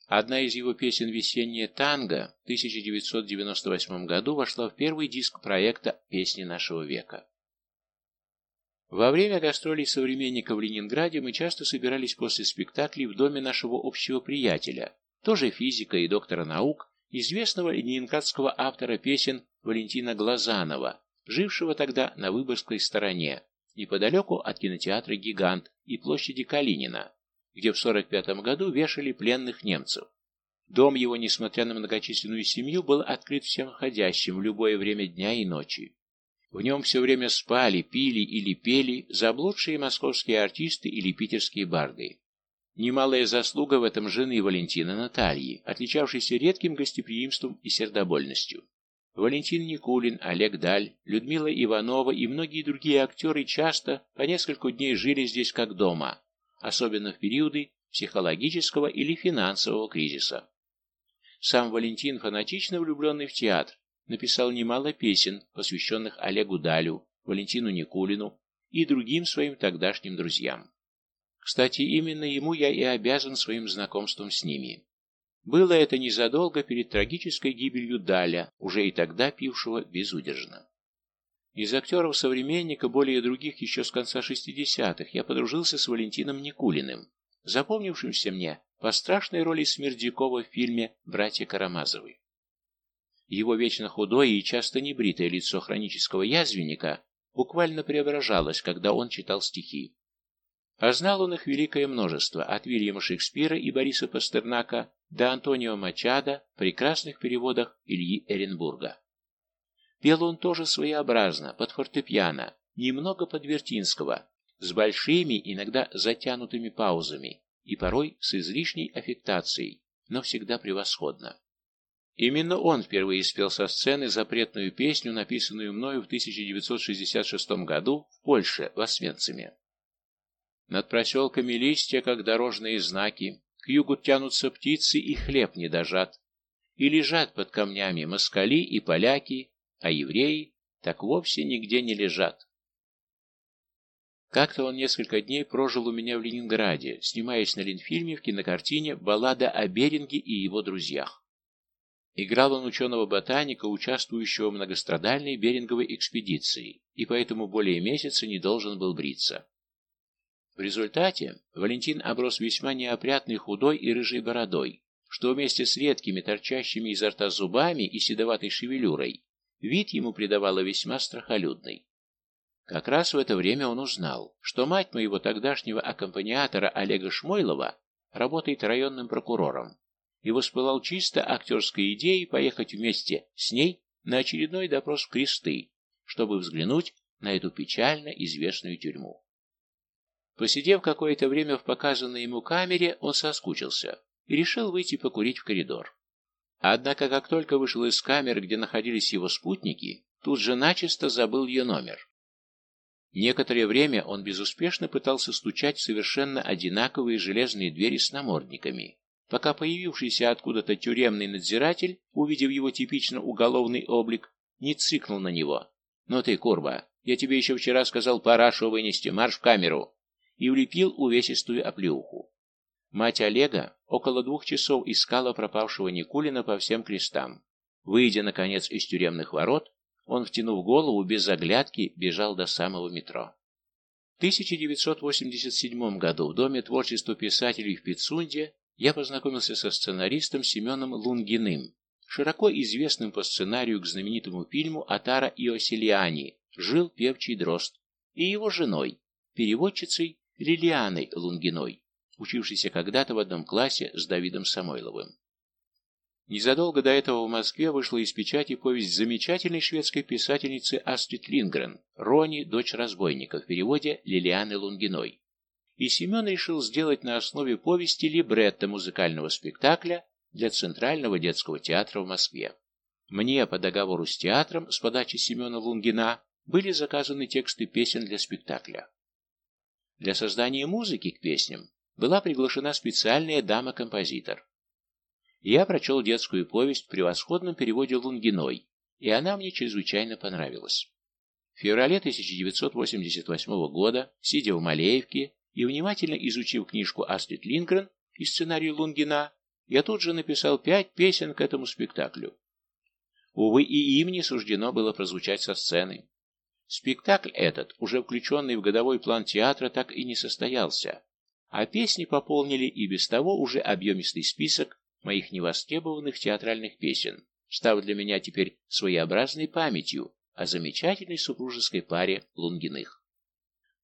Одна из его песен «Весеннее танго» в 1998 году вошла в первый диск проекта «Песни нашего века». Во время гастролей современника в Ленинграде мы часто собирались после спектаклей в доме нашего общего приятеля, тоже физика и доктора наук, известного ленинградского автора песен Валентина Глазанова, жившего тогда на Выборгской стороне, неподалеку от кинотеатра «Гигант» и площади Калинина, где в 45 году вешали пленных немцев. Дом его, несмотря на многочисленную семью, был открыт всем ходящим в любое время дня и ночи. В нем все время спали, пили или пели заблудшие московские артисты или питерские барды. Немалая заслуга в этом жены Валентина Натальи, отличавшейся редким гостеприимством и сердобольностью. Валентин Никулин, Олег Даль, Людмила Иванова и многие другие актеры часто по несколько дней жили здесь как дома, особенно в периоды психологического или финансового кризиса. Сам Валентин, фанатично влюбленный в театр, написал немало песен, посвященных Олегу Далю, Валентину Никулину и другим своим тогдашним друзьям. Кстати, именно ему я и обязан своим знакомством с ними. Было это незадолго перед трагической гибелью Даля, уже и тогда пившего безудержно. Из актеров современника, более других еще с конца 60-х, я подружился с Валентином Никулиным, запомнившимся мне по страшной роли Смердякова в фильме «Братья Карамазовы». Его вечно худое и часто небритое лицо хронического язвенника буквально преображалось, когда он читал стихи. А знал он их великое множество, от Вильяма Шекспира и Бориса Пастернака до Антонио Мачада в прекрасных переводах Ильи Эренбурга. Пел он тоже своеобразно, под фортепиано, немного под Вертинского, с большими, иногда затянутыми паузами и порой с излишней аффектацией, но всегда превосходно. Именно он впервые спел со сцены запретную песню, написанную мною в 1966 году в Польше, в Освенциме. Над проселками листья, как дорожные знаки, к югу тянутся птицы, и хлеб не дожат. И лежат под камнями москали и поляки, а евреи так вовсе нигде не лежат. Как-то он несколько дней прожил у меня в Ленинграде, снимаясь на Ленфильме в кинокартине «Баллада о Беринге и его друзьях». Играл он ученого-ботаника, участвующего в многострадальной Беринговой экспедиции, и поэтому более месяца не должен был бриться. В результате Валентин оброс весьма неопрятной худой и рыжей бородой, что вместе с редкими торчащими изо рта зубами и седоватой шевелюрой вид ему придавало весьма страхолюдный. Как раз в это время он узнал, что мать моего тогдашнего аккомпаниатора Олега Шмойлова работает районным прокурором, и воспылал чисто актерской идеей поехать вместе с ней на очередной допрос в Кресты, чтобы взглянуть на эту печально известную тюрьму. Посидев какое-то время в показанной ему камере, он соскучился и решил выйти покурить в коридор. Однако, как только вышел из камеры, где находились его спутники, тут же начисто забыл ее номер. Некоторое время он безуспешно пытался стучать в совершенно одинаковые железные двери с намордниками, пока появившийся откуда-то тюремный надзиратель, увидев его типично уголовный облик, не цикнул на него. «Ну ты, курва, я тебе еще вчера сказал парашу вынести, марш в камеру!» И улепил увесистую оплеуху. Мать Олега около двух часов искала пропавшего Никулина по всем крестам. Выйдя, наконец, из тюремных ворот, он, втянув голову, без оглядки бежал до самого метро. В 1987 году в Доме творчества писателей в Пицунде я познакомился со сценаристом Семеном Лунгиным, широко известным по сценарию к знаменитому фильму Атара Иосилиани «Жил певчий дрозд» и его женой, переводчицей Лилианой Лунгиной, учившейся когда-то в одном классе с Давидом Самойловым. Незадолго до этого в Москве вышла из печати повесть замечательной шведской писательницы Астрид Лингрен «Рони, дочь разбойника» в переводе Лилианы Лунгиной. И Семен решил сделать на основе повести либретто музыкального спектакля для Центрального детского театра в Москве. Мне по договору с театром с подачи Семена Лунгина были заказаны тексты песен для спектакля. Для создания музыки к песням была приглашена специальная дама-композитор. Я прочел детскую повесть в превосходном переводе Лунгиной, и она мне чрезвычайно понравилась. В феврале 1988 года, сидя в Малеевке и внимательно изучив книжку Астрид Лингрен и сценарий Лунгина, я тут же написал пять песен к этому спектаклю. Увы, и им не суждено было прозвучать со сцены. Спектакль этот, уже включенный в годовой план театра, так и не состоялся, а песни пополнили и без того уже объемистый список моих невостребованных театральных песен, став для меня теперь своеобразной памятью о замечательной супружеской паре Лунгиных.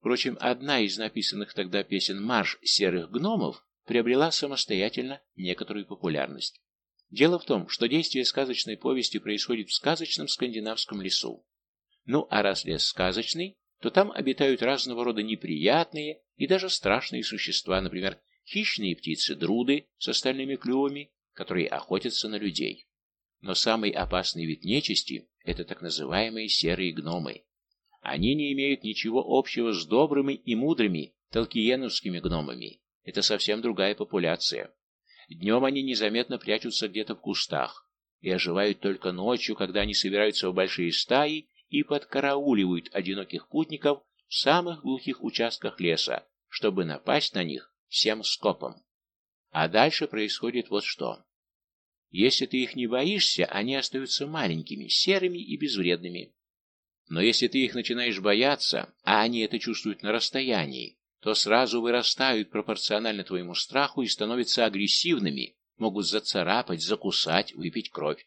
Впрочем, одна из написанных тогда песен «Марш серых гномов» приобрела самостоятельно некоторую популярность. Дело в том, что действие сказочной повести происходит в сказочном скандинавском лесу. Ну, а раз лес сказочный, то там обитают разного рода неприятные и даже страшные существа, например, хищные птицы-друды с остальными клювами, которые охотятся на людей. Но самый опасный вид нечисти – это так называемые серые гномы. Они не имеют ничего общего с добрыми и мудрыми толкиеновскими гномами. Это совсем другая популяция. Днем они незаметно прячутся где-то в кустах и оживают только ночью, когда они собираются в большие стаи и подкарауливают одиноких путников в самых глухих участках леса, чтобы напасть на них всем скопом. А дальше происходит вот что. Если ты их не боишься, они остаются маленькими, серыми и безвредными. Но если ты их начинаешь бояться, а они это чувствуют на расстоянии, то сразу вырастают пропорционально твоему страху и становятся агрессивными, могут зацарапать, закусать, выпить кровь.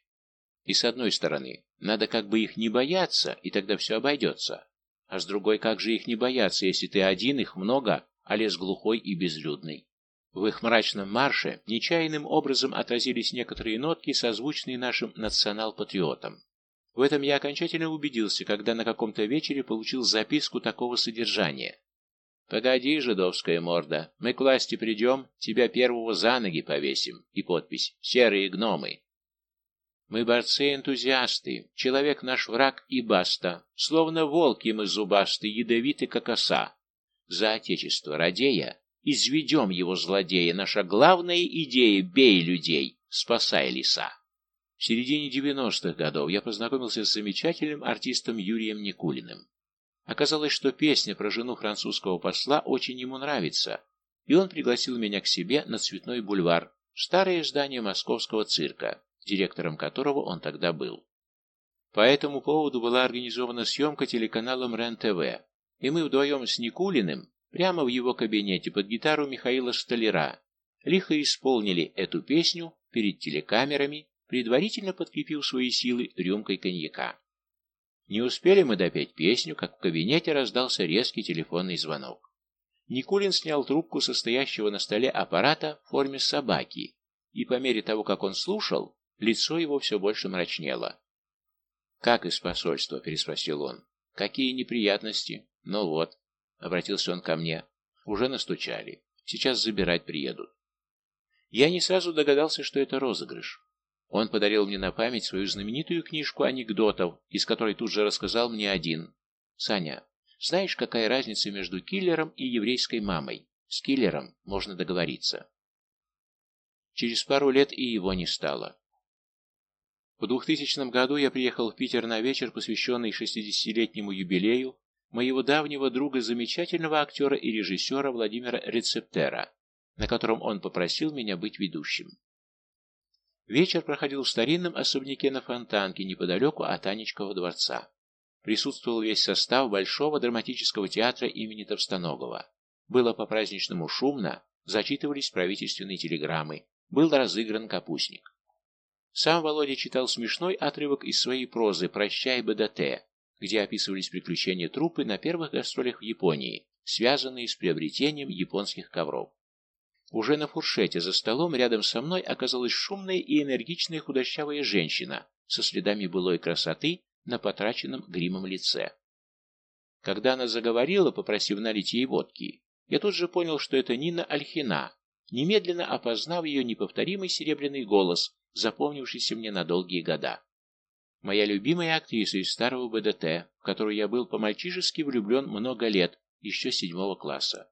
И с одной стороны, надо как бы их не бояться, и тогда все обойдется. А с другой, как же их не бояться, если ты один, их много, а лес глухой и безлюдный. В их мрачном марше нечаянным образом отразились некоторые нотки, созвучные нашим национал-патриотам. В этом я окончательно убедился, когда на каком-то вечере получил записку такого содержания. «Погоди, жидовская морда, мы к власти придем, тебя первого за ноги повесим». И подпись «Серые гномы». Мы борцы-энтузиасты, человек наш враг и баста, словно волки мы зубасты, ядовиты, как оса. За отечество радея, изведем его злодея, наша главная идея — бей людей, спасай леса. В середине 90-х годов я познакомился с замечательным артистом Юрием Никулиным. Оказалось, что песня про жену французского посла очень ему нравится, и он пригласил меня к себе на Цветной бульвар, старое здание московского цирка, директором которого он тогда был. По этому поводу была организована съемка телеканалом РЕН-ТВ, и мы вдвоем с Никулиным прямо в его кабинете под гитару Михаила Столяра лихо исполнили эту песню перед телекамерами, предварительно подкрепив свои силы рюмкой коньяка. Не успели мы допеть песню, как в кабинете раздался резкий телефонный звонок. Никулин снял трубку состоящего на столе аппарата в форме собаки, и по мере того, как он слушал, лицо его все больше мрачнело. «Как из посольства?» — переспросил он. «Какие неприятности?» «Ну вот», — обратился он ко мне, — «уже настучали. Сейчас забирать приедут». Я не сразу догадался, что это розыгрыш. Он подарил мне на память свою знаменитую книжку анекдотов, из которой тут же рассказал мне один. «Саня, знаешь, какая разница между киллером и еврейской мамой? С киллером можно договориться». Через пару лет и его не стало. В 2000 году я приехал в Питер на вечер, посвященный 60-летнему юбилею моего давнего друга, замечательного актера и режиссера Владимира Рецептера, на котором он попросил меня быть ведущим. Вечер проходил в старинном особняке на Фонтанке, неподалеку от Анечкова дворца. Присутствовал весь состав Большого драматического театра имени Товстоногова. Было по-праздничному шумно, зачитывались правительственные телеграммы, был разыгран капустник. Сам Володя читал смешной отрывок из своей прозы «Прощай, БДТ», где описывались приключения труппы на первых гастролях в Японии, связанные с приобретением японских ковров. Уже на фуршете за столом рядом со мной оказалась шумная и энергичная худощавая женщина со следами былой красоты на потраченном гримом лице. Когда она заговорила, попросив налить ей водки, я тут же понял, что это Нина Альхина, немедленно опознав ее неповторимый серебряный голос, запомнившийся мне на долгие года. Моя любимая актриса из старого БДТ, в которую я был по-мальчишески влюблен много лет, еще седьмого класса.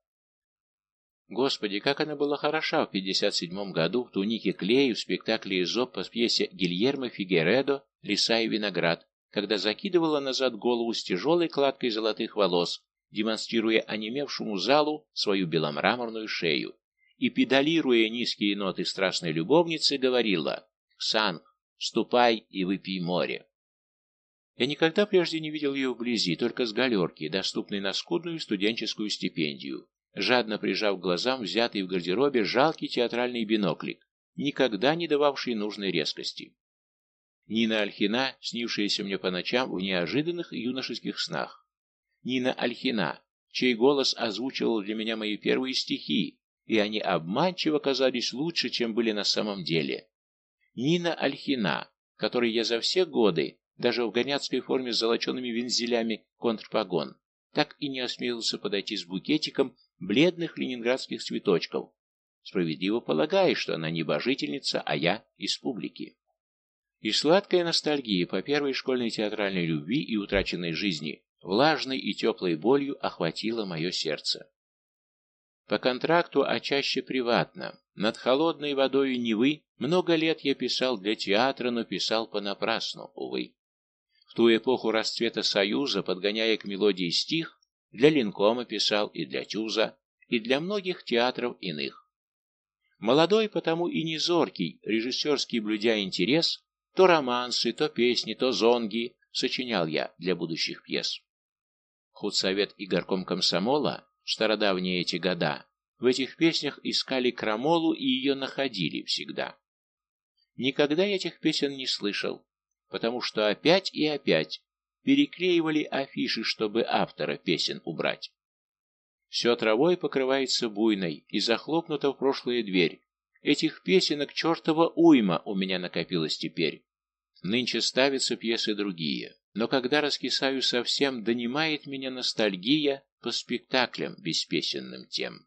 Господи, как она была хороша в 57 году в тунике клею в спектакле «Изоп» по пьесе Гильермо Фигередо «Лиса и виноград», когда закидывала назад голову с тяжелой кладкой золотых волос, демонстрируя онемевшему залу свою беломраморную шею, и, педалируя низкие ноты страстной любовницы, говорила «Санг, ступай и выпей море». Я никогда прежде не видел ее вблизи, только с галерки, доступной на скудную студенческую стипендию жадно прижав глазам взятый в гардеробе жалкий театральный биноклик, никогда не дававший нужной резкости. Нина Альхина, снившаяся мне по ночам в неожиданных юношеских снах. Нина Альхина, чей голос озвучивал для меня мои первые стихи, и они обманчиво казались лучше, чем были на самом деле. Нина Альхина, которой я за все годы, даже в гоняцкой форме с золочеными вензелями контрпогон, так и не осмелился подойти с букетиком бледных ленинградских цветочков, справедливо полагая, что она небожительница, а я из публики. И сладкая ностальгия по первой школьной театральной любви и утраченной жизни, влажной и теплой болью охватила мое сердце. По контракту, а чаще приватно, над холодной водой Невы много лет я писал для театра, но писал понапрасну, увы. В ту эпоху расцвета Союза, подгоняя к мелодии стих, для Линкома писал и для Тюза, и для многих театров иных. Молодой, потому и не зоркий, режиссерский блюдя интерес, то романсы, то песни, то зонги сочинял я для будущих пьес. Худсовет и горком комсомола, стародавние эти года, в этих песнях искали крамолу и ее находили всегда. Никогда я этих песен не слышал, потому что опять и опять переклеивали афиши, чтобы автора песен убрать. Все травой покрывается буйной, и захлопнута в прошлое дверь. Этих песенок чертова уйма у меня накопилось теперь. Нынче ставятся пьесы другие, но когда раскисаю совсем, донимает меня ностальгия по спектаклям беспесенным тем.